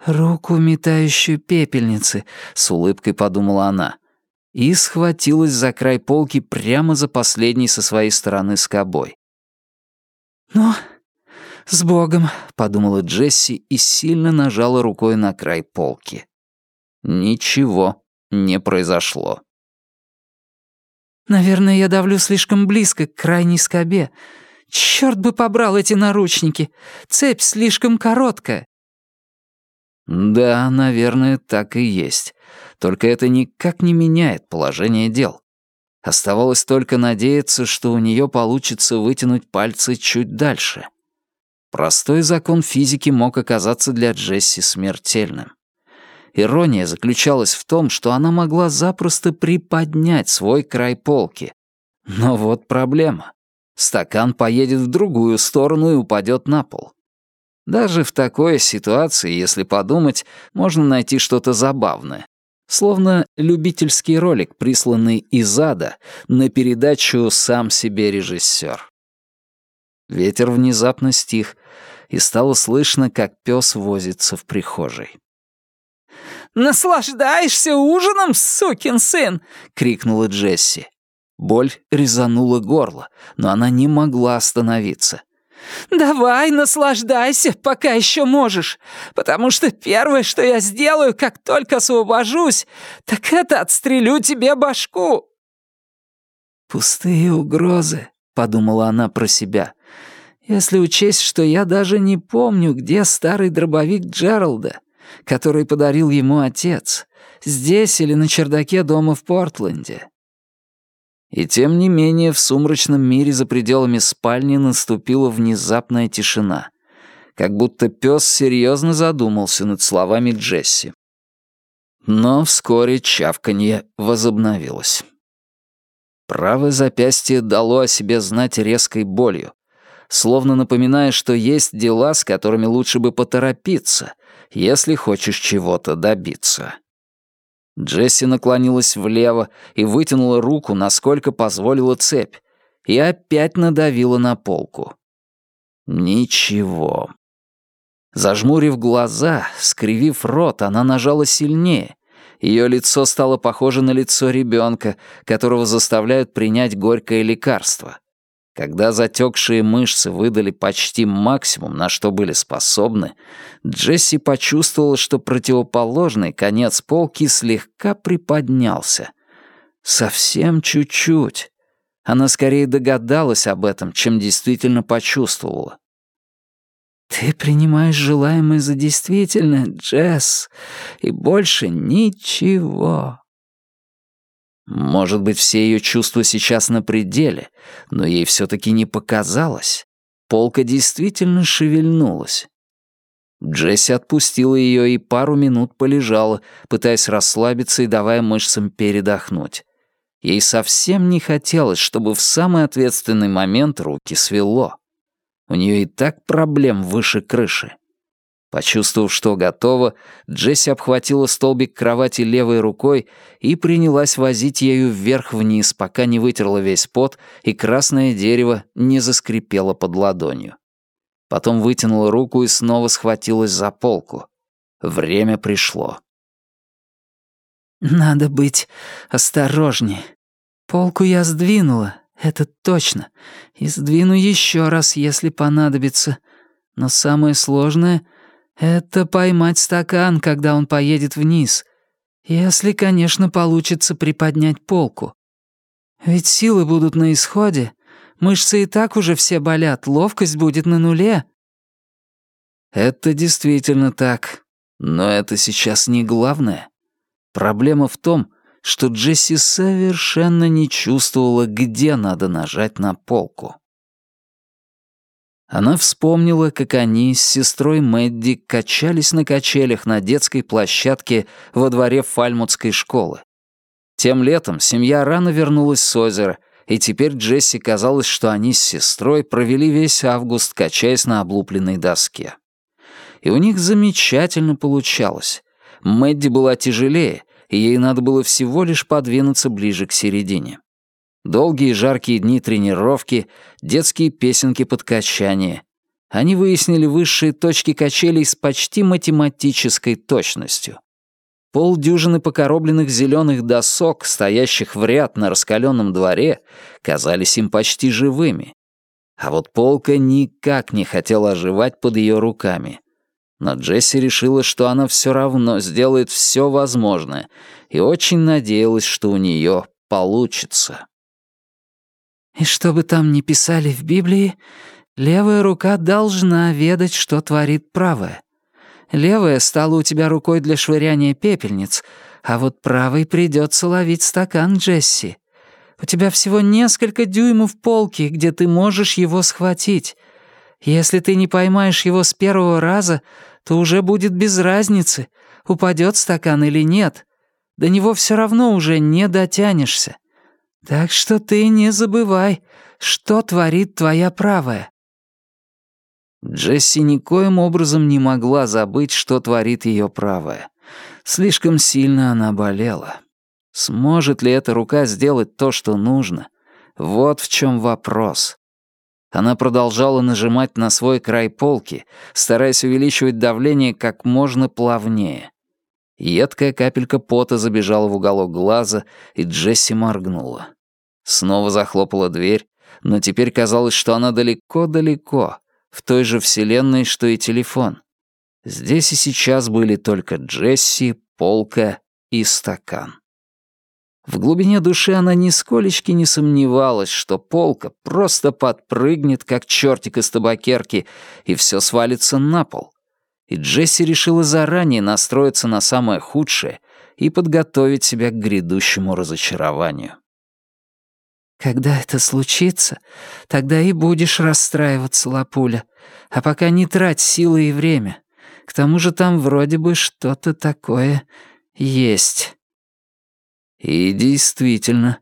«Руку, метающую пепельницы», — с улыбкой подумала она. И схватилась за край полки прямо за последней со своей стороны скобой. «Ну, с Богом», — подумала Джесси и сильно нажала рукой на край полки. Ничего не произошло. «Наверное, я давлю слишком близко к крайней скобе. Черт бы побрал эти наручники! Цепь слишком короткая!» Да, наверное, так и есть. Только это никак не меняет положение дел. Оставалось только надеяться, что у нее получится вытянуть пальцы чуть дальше. Простой закон физики мог оказаться для Джесси смертельным. Ирония заключалась в том, что она могла запросто приподнять свой край полки. Но вот проблема. Стакан поедет в другую сторону и упадет на пол. Даже в такой ситуации, если подумать, можно найти что-то забавное. Словно любительский ролик, присланный из ада, на передачу «Сам себе режиссер». Ветер внезапно стих, и стало слышно, как пес возится в прихожей. «Наслаждаешься ужином, сукин сын!» — крикнула Джесси. Боль резанула горло, но она не могла остановиться. «Давай, наслаждайся, пока еще можешь, потому что первое, что я сделаю, как только освобожусь, так это отстрелю тебе башку!» «Пустые угрозы», — подумала она про себя. «Если учесть, что я даже не помню, где старый дробовик Джералда, который подарил ему отец, здесь или на чердаке дома в Портленде». И тем не менее в сумрачном мире за пределами спальни наступила внезапная тишина, как будто пес серьезно задумался над словами Джесси. Но вскоре чавканье возобновилось. Правое запястье дало о себе знать резкой болью, словно напоминая, что есть дела, с которыми лучше бы поторопиться, если хочешь чего-то добиться. Джесси наклонилась влево и вытянула руку, насколько позволила цепь, и опять надавила на полку. Ничего. Зажмурив глаза, скривив рот, она нажала сильнее. Ее лицо стало похоже на лицо ребенка, которого заставляют принять горькое лекарство. Когда затекшие мышцы выдали почти максимум, на что были способны, Джесси почувствовала, что противоположный конец полки слегка приподнялся. Совсем чуть-чуть. Она скорее догадалась об этом, чем действительно почувствовала. «Ты принимаешь желаемое за действительное, Джесс, и больше ничего», может быть, все ее чувства сейчас на пределе, но ей все-таки не показалось. Полка действительно шевельнулась. Джесси отпустила ее и пару минут полежала, пытаясь расслабиться и давая мышцам передохнуть. Ей совсем не хотелось, чтобы в самый ответственный момент руки свело. У нее и так проблем выше крыши. Почувствовав, что готово, Джесси обхватила столбик кровати левой рукой и принялась возить ею вверх-вниз, пока не вытерла весь пот и красное дерево не заскрипело под ладонью. Потом вытянула руку и снова схватилась за полку. Время пришло. «Надо быть осторожнее. Полку я сдвинула, это точно. И сдвину еще раз, если понадобится. Но самое сложное — это поймать стакан, когда он поедет вниз. Если, конечно, получится приподнять полку. Ведь силы будут на исходе. Мышцы и так уже все болят, ловкость будет на нуле. Это действительно так. Но это сейчас не главное. Проблема в том, что Джесси совершенно не чувствовала, где надо нажать на полку. Она вспомнила, как они с сестрой Мэдди качались на качелях на детской площадке во дворе Фальмутской школы. Тем летом семья рано вернулась с озера, и теперь Джесси казалось, что они с сестрой провели весь август, качаясь на облупленной доске. И у них замечательно получалось. Мэдди была тяжелее, и ей надо было всего лишь подвинуться ближе к середине. Долгие жаркие дни тренировки, детские песенки под качание. Они выяснили высшие точки качелей с почти математической точностью. Полдюжины покоробленных зеленых досок, стоящих в ряд на раскаленном дворе, казались им почти живыми. А вот полка никак не хотела оживать под ее руками. Но Джесси решила, что она все равно сделает все возможное, и очень надеялась, что у нее получится. И что бы там ни писали в Библии, левая рука должна ведать, что творит правая. Левая стала у тебя рукой для швыряния пепельниц, а вот правой придется ловить стакан, Джесси. У тебя всего несколько дюймов полки, где ты можешь его схватить. Если ты не поймаешь его с первого раза, то уже будет без разницы, упадет стакан или нет. До него все равно уже не дотянешься. Так что ты не забывай, что творит твоя правая. Джесси никоим образом не могла забыть, что творит ее правая. Слишком сильно она болела. Сможет ли эта рука сделать то, что нужно? Вот в чем вопрос. Она продолжала нажимать на свой край полки, стараясь увеличивать давление как можно плавнее. Едкая капелька пота забежала в уголок глаза, и Джесси моргнула. Снова захлопала дверь, но теперь казалось, что она далеко-далеко, в той же вселенной, что и телефон. Здесь и сейчас были только Джесси, полка и стакан. В глубине души она нисколечки не сомневалась, что полка просто подпрыгнет, как чертик из табакерки, и все свалится на пол. И Джесси решила заранее настроиться на самое худшее и подготовить себя к грядущему разочарованию. «Когда это случится, тогда и будешь расстраиваться, Лапуля. А пока не трать силы и время. К тому же там вроде бы что-то такое есть». И действительно,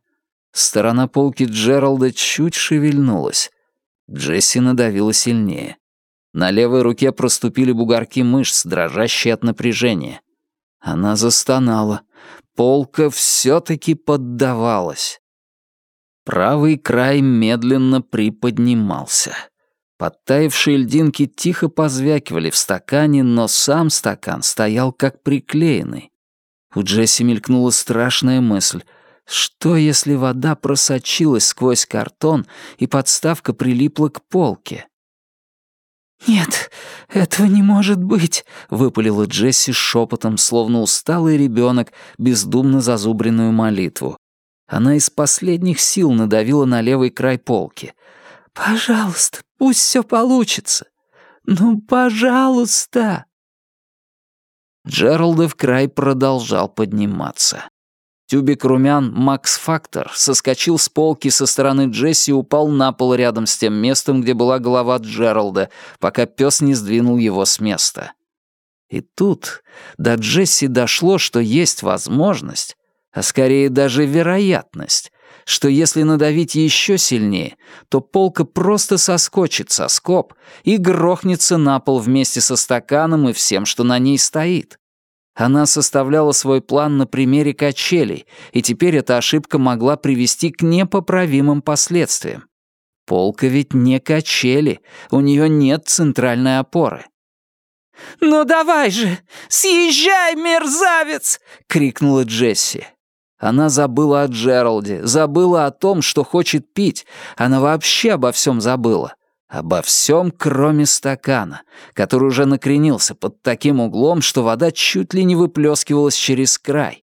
сторона полки Джералда чуть шевельнулась. Джесси надавила сильнее. На левой руке проступили бугорки мышц, дрожащие от напряжения. Она застонала. Полка все-таки поддавалась. Правый край медленно приподнимался. Подтаявшие льдинки тихо позвякивали в стакане, но сам стакан стоял как приклеенный. У Джесси мелькнула страшная мысль. Что, если вода просочилась сквозь картон, и подставка прилипла к полке? «Нет, этого не может быть», — выпалила Джесси шепотом, словно усталый ребенок, бездумно зазубренную молитву. Она из последних сил надавила на левый край полки. «Пожалуйста, пусть все получится. Ну, пожалуйста!» Джералдов край продолжал подниматься. Тюбик румян «Макс Фактор» соскочил с полки со стороны Джесси и упал на пол рядом с тем местом, где была голова Джералда, пока пес не сдвинул его с места. И тут до Джесси дошло, что есть возможность, а скорее даже вероятность, что если надавить еще сильнее, то полка просто соскочит со скоб и грохнется на пол вместе со стаканом и всем, что на ней стоит. Она составляла свой план на примере качелей, и теперь эта ошибка могла привести к непоправимым последствиям. Полка ведь не качели, у нее нет центральной опоры. «Ну давай же, съезжай, мерзавец!» — крикнула Джесси. Она забыла о Джералде, забыла о том, что хочет пить. Она вообще обо всем забыла. Обо всем, кроме стакана, который уже накренился под таким углом, что вода чуть ли не выплескивалась через край.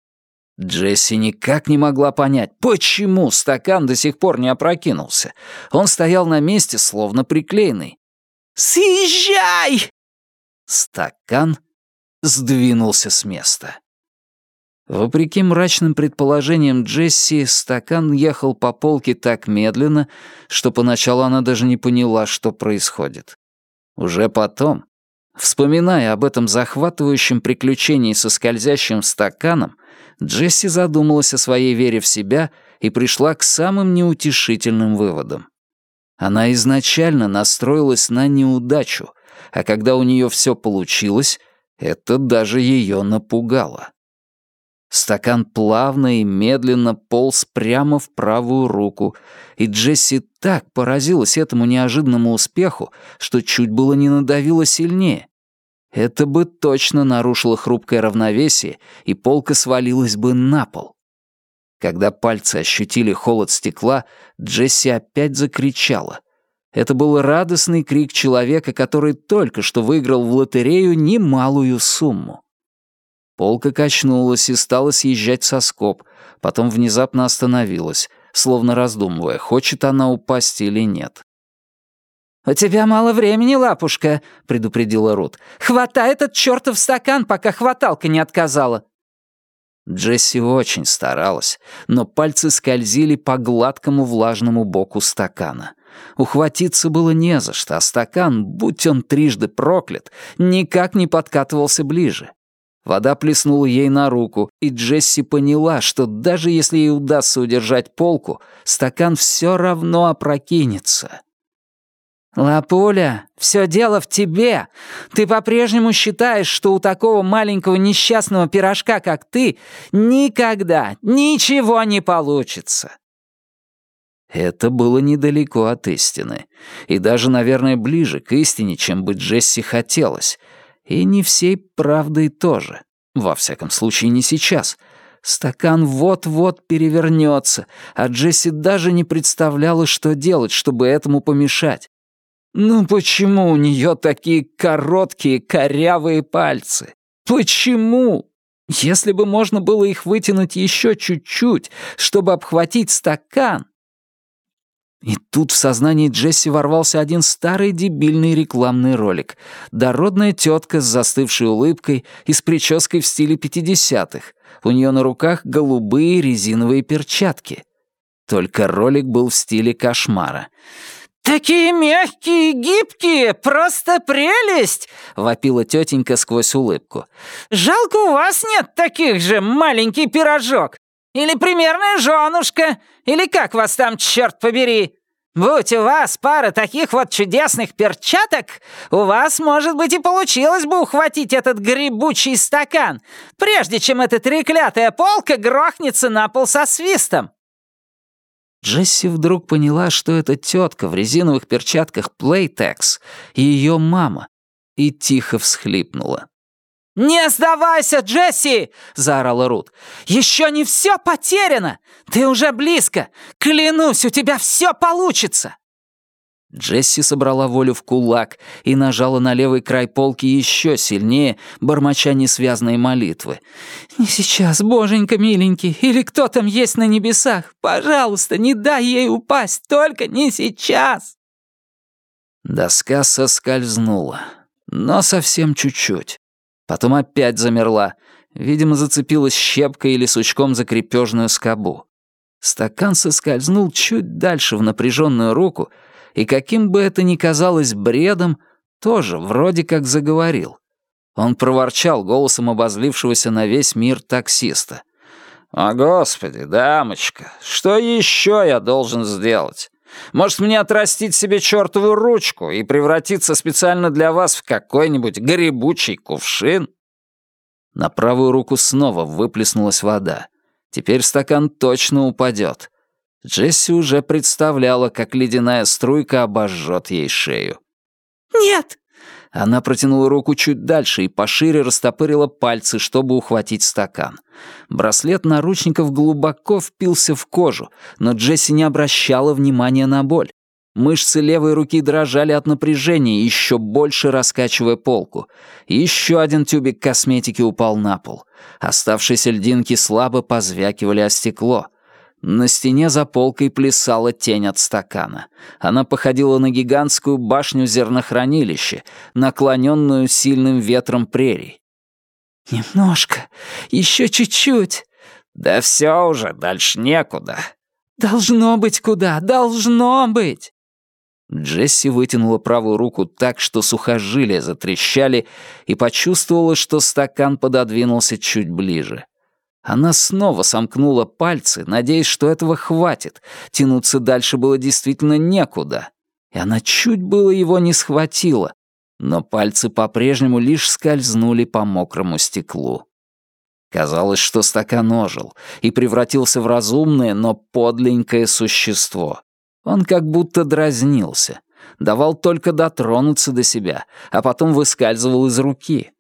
Джесси никак не могла понять, почему стакан до сих пор не опрокинулся. Он стоял на месте, словно приклеенный. «Съезжай!» Стакан сдвинулся с места. Вопреки мрачным предположениям Джесси, стакан ехал по полке так медленно, что поначалу она даже не поняла, что происходит. Уже потом, вспоминая об этом захватывающем приключении со скользящим стаканом, Джесси задумалась о своей вере в себя и пришла к самым неутешительным выводам. Она изначально настроилась на неудачу, а когда у нее все получилось, это даже ее напугало. Стакан плавно и медленно полз прямо в правую руку, и Джесси так поразилась этому неожиданному успеху, что чуть было не надавила сильнее. Это бы точно нарушило хрупкое равновесие, и полка свалилась бы на пол. Когда пальцы ощутили холод стекла, Джесси опять закричала. Это был радостный крик человека, который только что выиграл в лотерею немалую сумму. Полка качнулась и стала съезжать со скоб, потом внезапно остановилась, словно раздумывая, хочет она упасть или нет. «У тебя мало времени, лапушка», — предупредила Рут. «Хватай этот чертов стакан, пока хваталка не отказала». Джесси очень старалась, но пальцы скользили по гладкому влажному боку стакана. Ухватиться было не за что, а стакан, будь он трижды проклят, никак не подкатывался ближе. Вода плеснула ей на руку, и Джесси поняла, что даже если ей удастся удержать полку, стакан все равно опрокинется. «Лапуля, все дело в тебе. Ты по-прежнему считаешь, что у такого маленького несчастного пирожка, как ты, никогда ничего не получится». Это было недалеко от истины. И даже, наверное, ближе к истине, чем бы Джесси хотелось. И не всей правдой тоже. Во всяком случае, не сейчас. Стакан вот-вот перевернется, а Джесси даже не представляла, что делать, чтобы этому помешать. Ну почему у нее такие короткие корявые пальцы? Почему? Если бы можно было их вытянуть еще чуть-чуть, чтобы обхватить стакан. И тут в сознании Джесси ворвался один старый дебильный рекламный ролик. Дородная тетка с застывшей улыбкой и с прической в стиле пятидесятых. У нее на руках голубые резиновые перчатки. Только ролик был в стиле кошмара. «Такие мягкие и гибкие, просто прелесть!» — вопила тетенька сквозь улыбку. «Жалко, у вас нет таких же, маленький пирожок! Или примерная женушка! Или как вас там, черт побери! Будь у вас пара таких вот чудесных перчаток, у вас, может быть, и получилось бы ухватить этот грибучий стакан, прежде чем эта треклятая полка грохнется на пол со свистом!» Джесси вдруг поняла, что эта тетка в резиновых перчатках Playtex ее мама, и тихо всхлипнула. «Не сдавайся, Джесси!» — заорала Рут. «Еще не все потеряно! Ты уже близко! Клянусь, у тебя все получится!» Джесси собрала волю в кулак и нажала на левый край полки еще сильнее, бормоча несвязные молитвы. «Не сейчас, боженька миленький, или кто там есть на небесах? Пожалуйста, не дай ей упасть, только не сейчас!» Доска соскользнула, но совсем чуть-чуть. Потом опять замерла, видимо, зацепилась щепкой или сучком за крепежную скобу. Стакан соскользнул чуть дальше в напряженную руку — и каким бы это ни казалось бредом, тоже вроде как заговорил. Он проворчал голосом обозлившегося на весь мир таксиста. «О, Господи, дамочка, что еще я должен сделать? Может, мне отрастить себе чертову ручку и превратиться специально для вас в какой-нибудь гребучий кувшин?» На правую руку снова выплеснулась вода. Теперь стакан точно упадет. Джесси уже представляла, как ледяная струйка обожжет ей шею. «Нет!» Она протянула руку чуть дальше и пошире растопырила пальцы, чтобы ухватить стакан. Браслет наручников глубоко впился в кожу, но Джесси не обращала внимания на боль. Мышцы левой руки дрожали от напряжения, еще больше раскачивая полку. Еще один тюбик косметики упал на пол. Оставшиеся льдинки слабо позвякивали о стекло. На стене за полкой плясала тень от стакана. Она походила на гигантскую башню зернохранилища, наклоненную сильным ветром прерий. «Немножко, еще чуть-чуть». «Да все уже, дальше некуда». «Должно быть куда, должно быть». Джесси вытянула правую руку так, что сухожилия затрещали, и почувствовала, что стакан пододвинулся чуть ближе. Она снова сомкнула пальцы, надеясь, что этого хватит. Тянуться дальше было действительно некуда. И она чуть было его не схватила, но пальцы по-прежнему лишь скользнули по мокрому стеклу. Казалось, что стакан ожил и превратился в разумное, но подленькое существо. Он как будто дразнился, давал только дотронуться до себя, а потом выскальзывал из руки.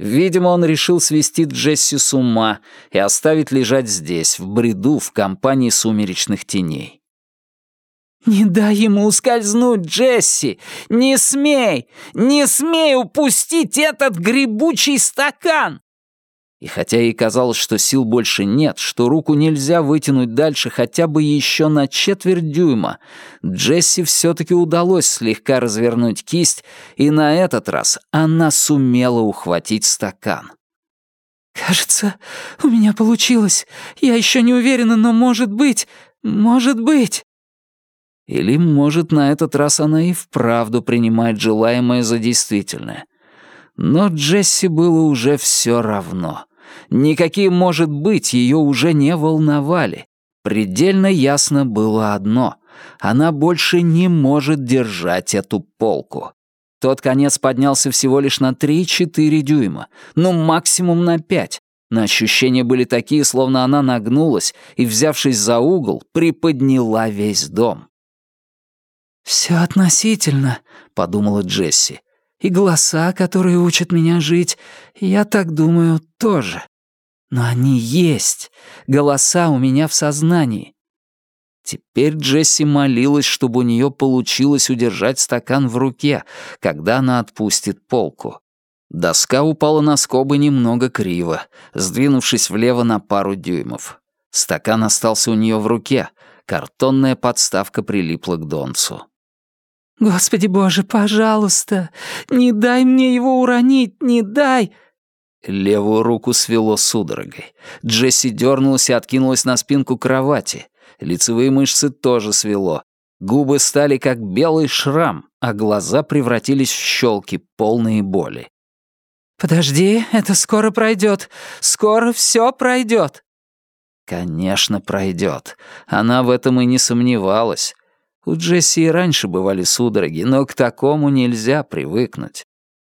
Видимо, он решил свести Джесси с ума и оставить лежать здесь, в бреду, в компании сумеречных теней. «Не дай ему ускользнуть, Джесси! Не смей! Не смей упустить этот гребучий стакан!» И хотя ей казалось, что сил больше нет, что руку нельзя вытянуть дальше хотя бы еще на четверть дюйма, Джесси все-таки удалось слегка развернуть кисть, и на этот раз она сумела ухватить стакан. «Кажется, у меня получилось. Я еще не уверена, но может быть, может быть...» Или, может, на этот раз она и вправду принимает желаемое за действительное. Но Джесси было уже все равно. Никакие «может быть» ее уже не волновали. Предельно ясно было одно. Она больше не может держать эту полку. Тот конец поднялся всего лишь на 3-4 дюйма, ну максимум на 5. Но ощущения были такие, словно она нагнулась и, взявшись за угол, приподняла весь дом. «Все относительно», — подумала Джесси. «И голоса, которые учат меня жить, я так думаю, тоже. Но они есть. Голоса у меня в сознании. Теперь Джесси молилась, чтобы у нее получилось удержать стакан в руке, когда она отпустит полку. Доска упала на скобы немного криво, сдвинувшись влево на пару дюймов. Стакан остался у нее в руке, картонная подставка прилипла к донцу. «Господи боже, пожалуйста, не дай мне его уронить, не дай!» Левую руку свело судорогой. Джесси дернулась и откинулась на спинку кровати. Лицевые мышцы тоже свело. Губы стали как белый шрам, а глаза превратились в щелки, полные боли. «Подожди, это скоро пройдет. Скоро все пройдет. Конечно, пройдет. Она в этом и не сомневалась. У Джесси и раньше бывали судороги, но к такому нельзя привыкнуть.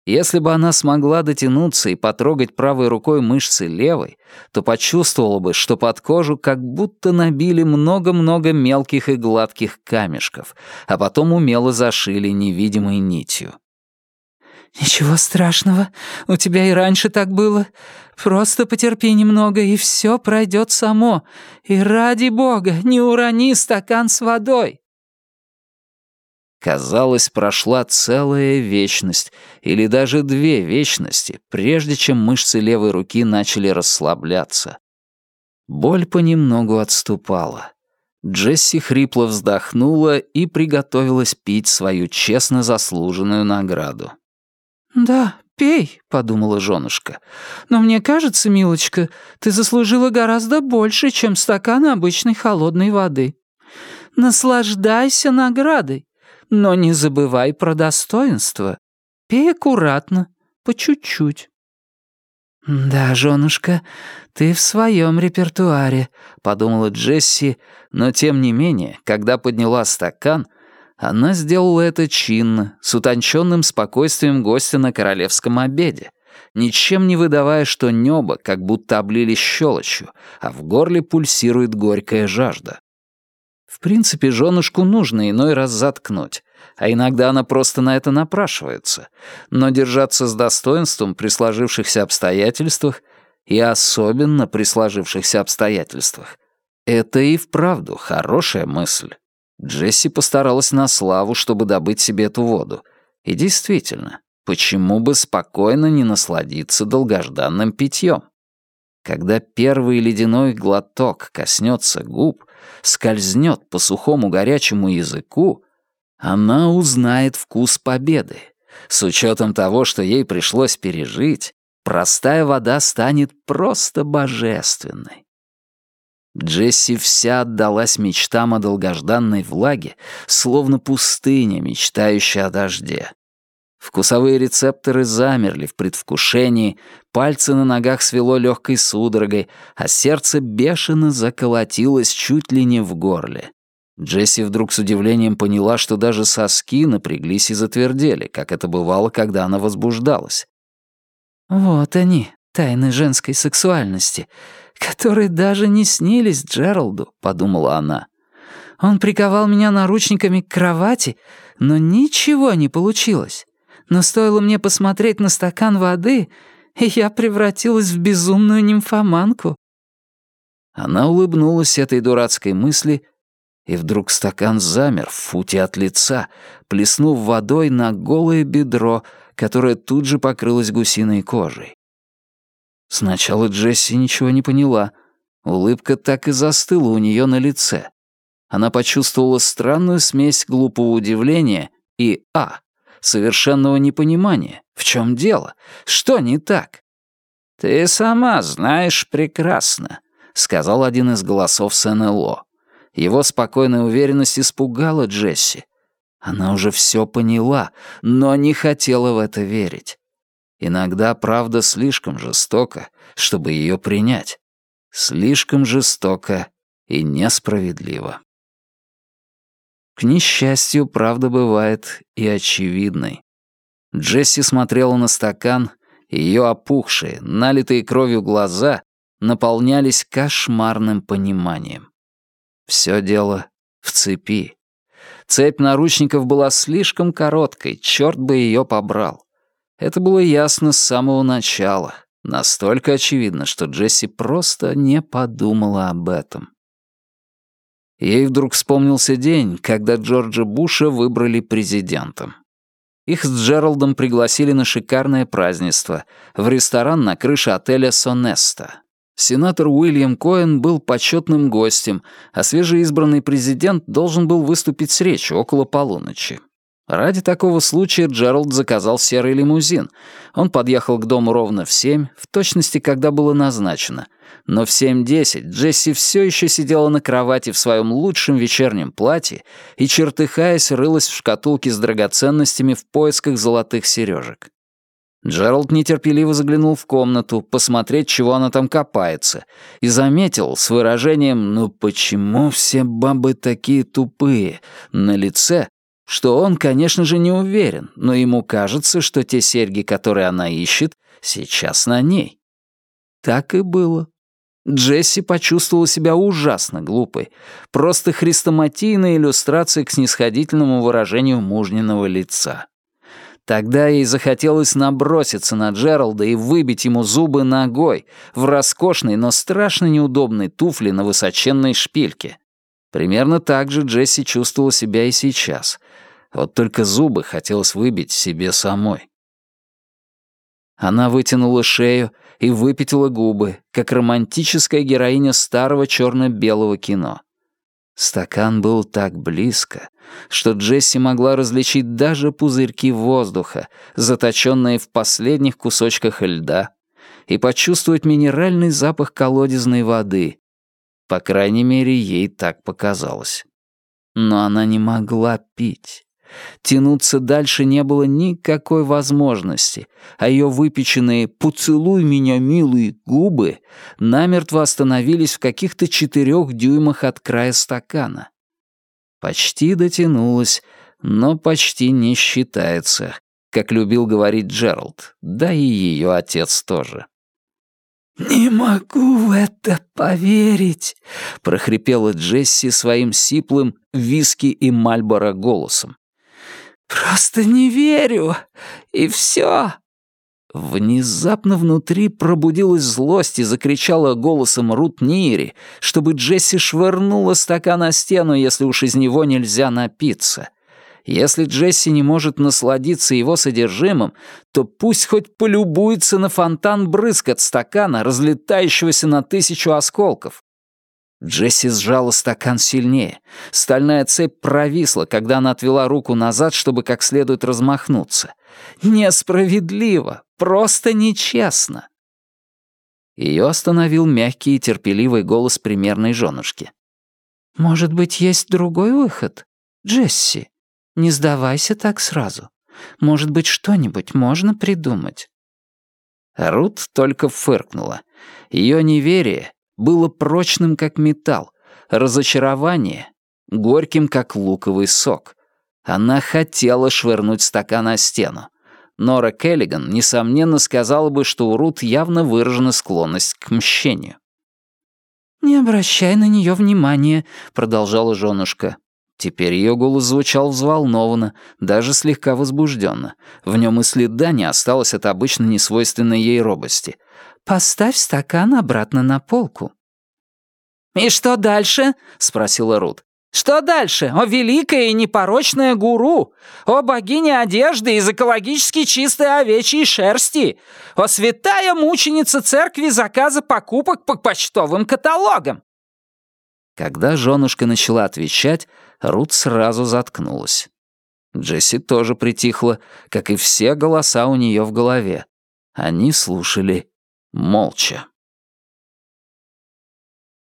Если бы она смогла дотянуться и потрогать правой рукой мышцы левой, то почувствовала бы, что под кожу как будто набили много-много мелких и гладких камешков, а потом умело зашили невидимой нитью. «Ничего страшного, у тебя и раньше так было. Просто потерпи немного, и все пройдет само. И ради бога, не урони стакан с водой!» Казалось, прошла целая вечность, или даже две вечности, прежде чем мышцы левой руки начали расслабляться. Боль понемногу отступала. Джесси хрипло вздохнула и приготовилась пить свою честно заслуженную награду. «Да, пей», — подумала женушка. «Но мне кажется, милочка, ты заслужила гораздо больше, чем стакан обычной холодной воды. Наслаждайся наградой. Но не забывай про достоинство. Пей аккуратно, по чуть-чуть». «Да, женушка, ты в своем репертуаре», — подумала Джесси, но тем не менее, когда подняла стакан, она сделала это чинно, с утонченным спокойствием гостя на королевском обеде, ничем не выдавая, что небо как будто облили щелочью, а в горле пульсирует горькая жажда. В принципе, женушку нужно иной раз заткнуть, а иногда она просто на это напрашивается. Но держаться с достоинством при сложившихся обстоятельствах и особенно при сложившихся обстоятельствах — это и вправду хорошая мысль. Джесси постаралась на славу, чтобы добыть себе эту воду. И действительно, почему бы спокойно не насладиться долгожданным питьем? Когда первый ледяной глоток коснется губ, скользнет по сухому горячему языку, она узнает вкус победы. С учетом того, что ей пришлось пережить, простая вода станет просто божественной. Джесси вся отдалась мечтам о долгожданной влаге, словно пустыня, мечтающая о дожде. Вкусовые рецепторы замерли в предвкушении, пальцы на ногах свело легкой судорогой, а сердце бешено заколотилось чуть ли не в горле. Джесси вдруг с удивлением поняла, что даже соски напряглись и затвердели, как это бывало, когда она возбуждалась. «Вот они, тайны женской сексуальности, которые даже не снились Джералду», — подумала она. «Он приковал меня наручниками к кровати, но ничего не получилось но стоило мне посмотреть на стакан воды, и я превратилась в безумную нимфоманку». Она улыбнулась этой дурацкой мысли, и вдруг стакан замер в футе от лица, плеснув водой на голое бедро, которое тут же покрылось гусиной кожей. Сначала Джесси ничего не поняла. Улыбка так и застыла у нее на лице. Она почувствовала странную смесь глупого удивления и «а», совершенного непонимания. В чем дело? Что не так? «Ты сама знаешь прекрасно», — сказал один из голосов с. Его спокойная уверенность испугала Джесси. Она уже все поняла, но не хотела в это верить. Иногда правда слишком жестока, чтобы ее принять. Слишком жестоко и несправедливо. К несчастью, правда бывает и очевидной. Джесси смотрела на стакан, и ее опухшие, налитые кровью глаза наполнялись кошмарным пониманием. Все дело в цепи. Цепь наручников была слишком короткой, черт бы ее побрал. Это было ясно с самого начала. Настолько очевидно, что Джесси просто не подумала об этом. Ей вдруг вспомнился день, когда Джорджа Буша выбрали президентом. Их с Джералдом пригласили на шикарное празднество в ресторан на крыше отеля «Сонеста». Сенатор Уильям Коэн был почетным гостем, а свежеизбранный президент должен был выступить с речью около полуночи. Ради такого случая Джеральд заказал серый лимузин. Он подъехал к дому ровно в семь, в точности, когда было назначено. Но в семь десять Джесси все еще сидела на кровати в своем лучшем вечернем платье и, чертыхаясь, рылась в шкатулке с драгоценностями в поисках золотых сережек. Джеральд нетерпеливо заглянул в комнату, посмотреть, чего она там копается, и заметил с выражением «Ну почему все бабы такие тупые?» на лице, что он, конечно же, не уверен, но ему кажется, что те серьги, которые она ищет, сейчас на ней. Так и было. Джесси почувствовала себя ужасно глупой. Просто хрестоматийная иллюстрация к снисходительному выражению мужниного лица. Тогда ей захотелось наброситься на Джералда и выбить ему зубы ногой в роскошной, но страшно неудобной туфле на высоченной шпильке. Примерно так же Джесси чувствовала себя и сейчас. Вот только зубы хотелось выбить себе самой. Она вытянула шею и выпятила губы, как романтическая героиня старого черно-белого кино. Стакан был так близко, что Джесси могла различить даже пузырьки воздуха, заточенные в последних кусочках льда, и почувствовать минеральный запах колодезной воды, по крайней мере, ей так показалось. Но она не могла пить. Тянуться дальше не было никакой возможности, а ее выпеченные «поцелуй меня, милые» губы намертво остановились в каких-то четырех дюймах от края стакана. Почти дотянулась, но почти не считается, как любил говорить Джеральд, да и ее отец тоже. «Не могу в это поверить», — прохрипела Джесси своим сиплым виски и мальборо голосом. «Просто не верю, и все». Внезапно внутри пробудилась злость и закричала голосом Рут Нири, чтобы Джесси швырнула стакан на стену, если уж из него нельзя напиться. Если Джесси не может насладиться его содержимым, то пусть хоть полюбуется на фонтан брызг от стакана, разлетающегося на тысячу осколков. Джесси сжала стакан сильнее. Стальная цепь провисла, когда она отвела руку назад, чтобы как следует размахнуться. Несправедливо, просто нечестно. Ее остановил мягкий и терпеливый голос примерной женушки. «Может быть, есть другой выход? Джесси?» Не сдавайся так сразу. Может быть, что-нибудь можно придумать». Рут только фыркнула. Ее неверие было прочным, как металл, разочарование — горьким, как луковый сок. Она хотела швырнуть стакан на стену. Нора Келлиган, несомненно, сказала бы, что у Рут явно выражена склонность к мщению. «Не обращай на нее внимания», — продолжала женушка. Теперь ее голос звучал взволнованно, даже слегка возбужденно. В нем и следа не осталось от обычно несвойственной ей робости. «Поставь стакан обратно на полку». «И что дальше?» — спросила Рут. «Что дальше? О великая и непорочная гуру! О богиня одежды из экологически чистой овечьей шерсти! О святая мученица церкви заказа покупок по почтовым каталогам!» Когда женушка начала отвечать, Рут сразу заткнулась. Джесси тоже притихла, как и все голоса у нее в голове. Они слушали молча.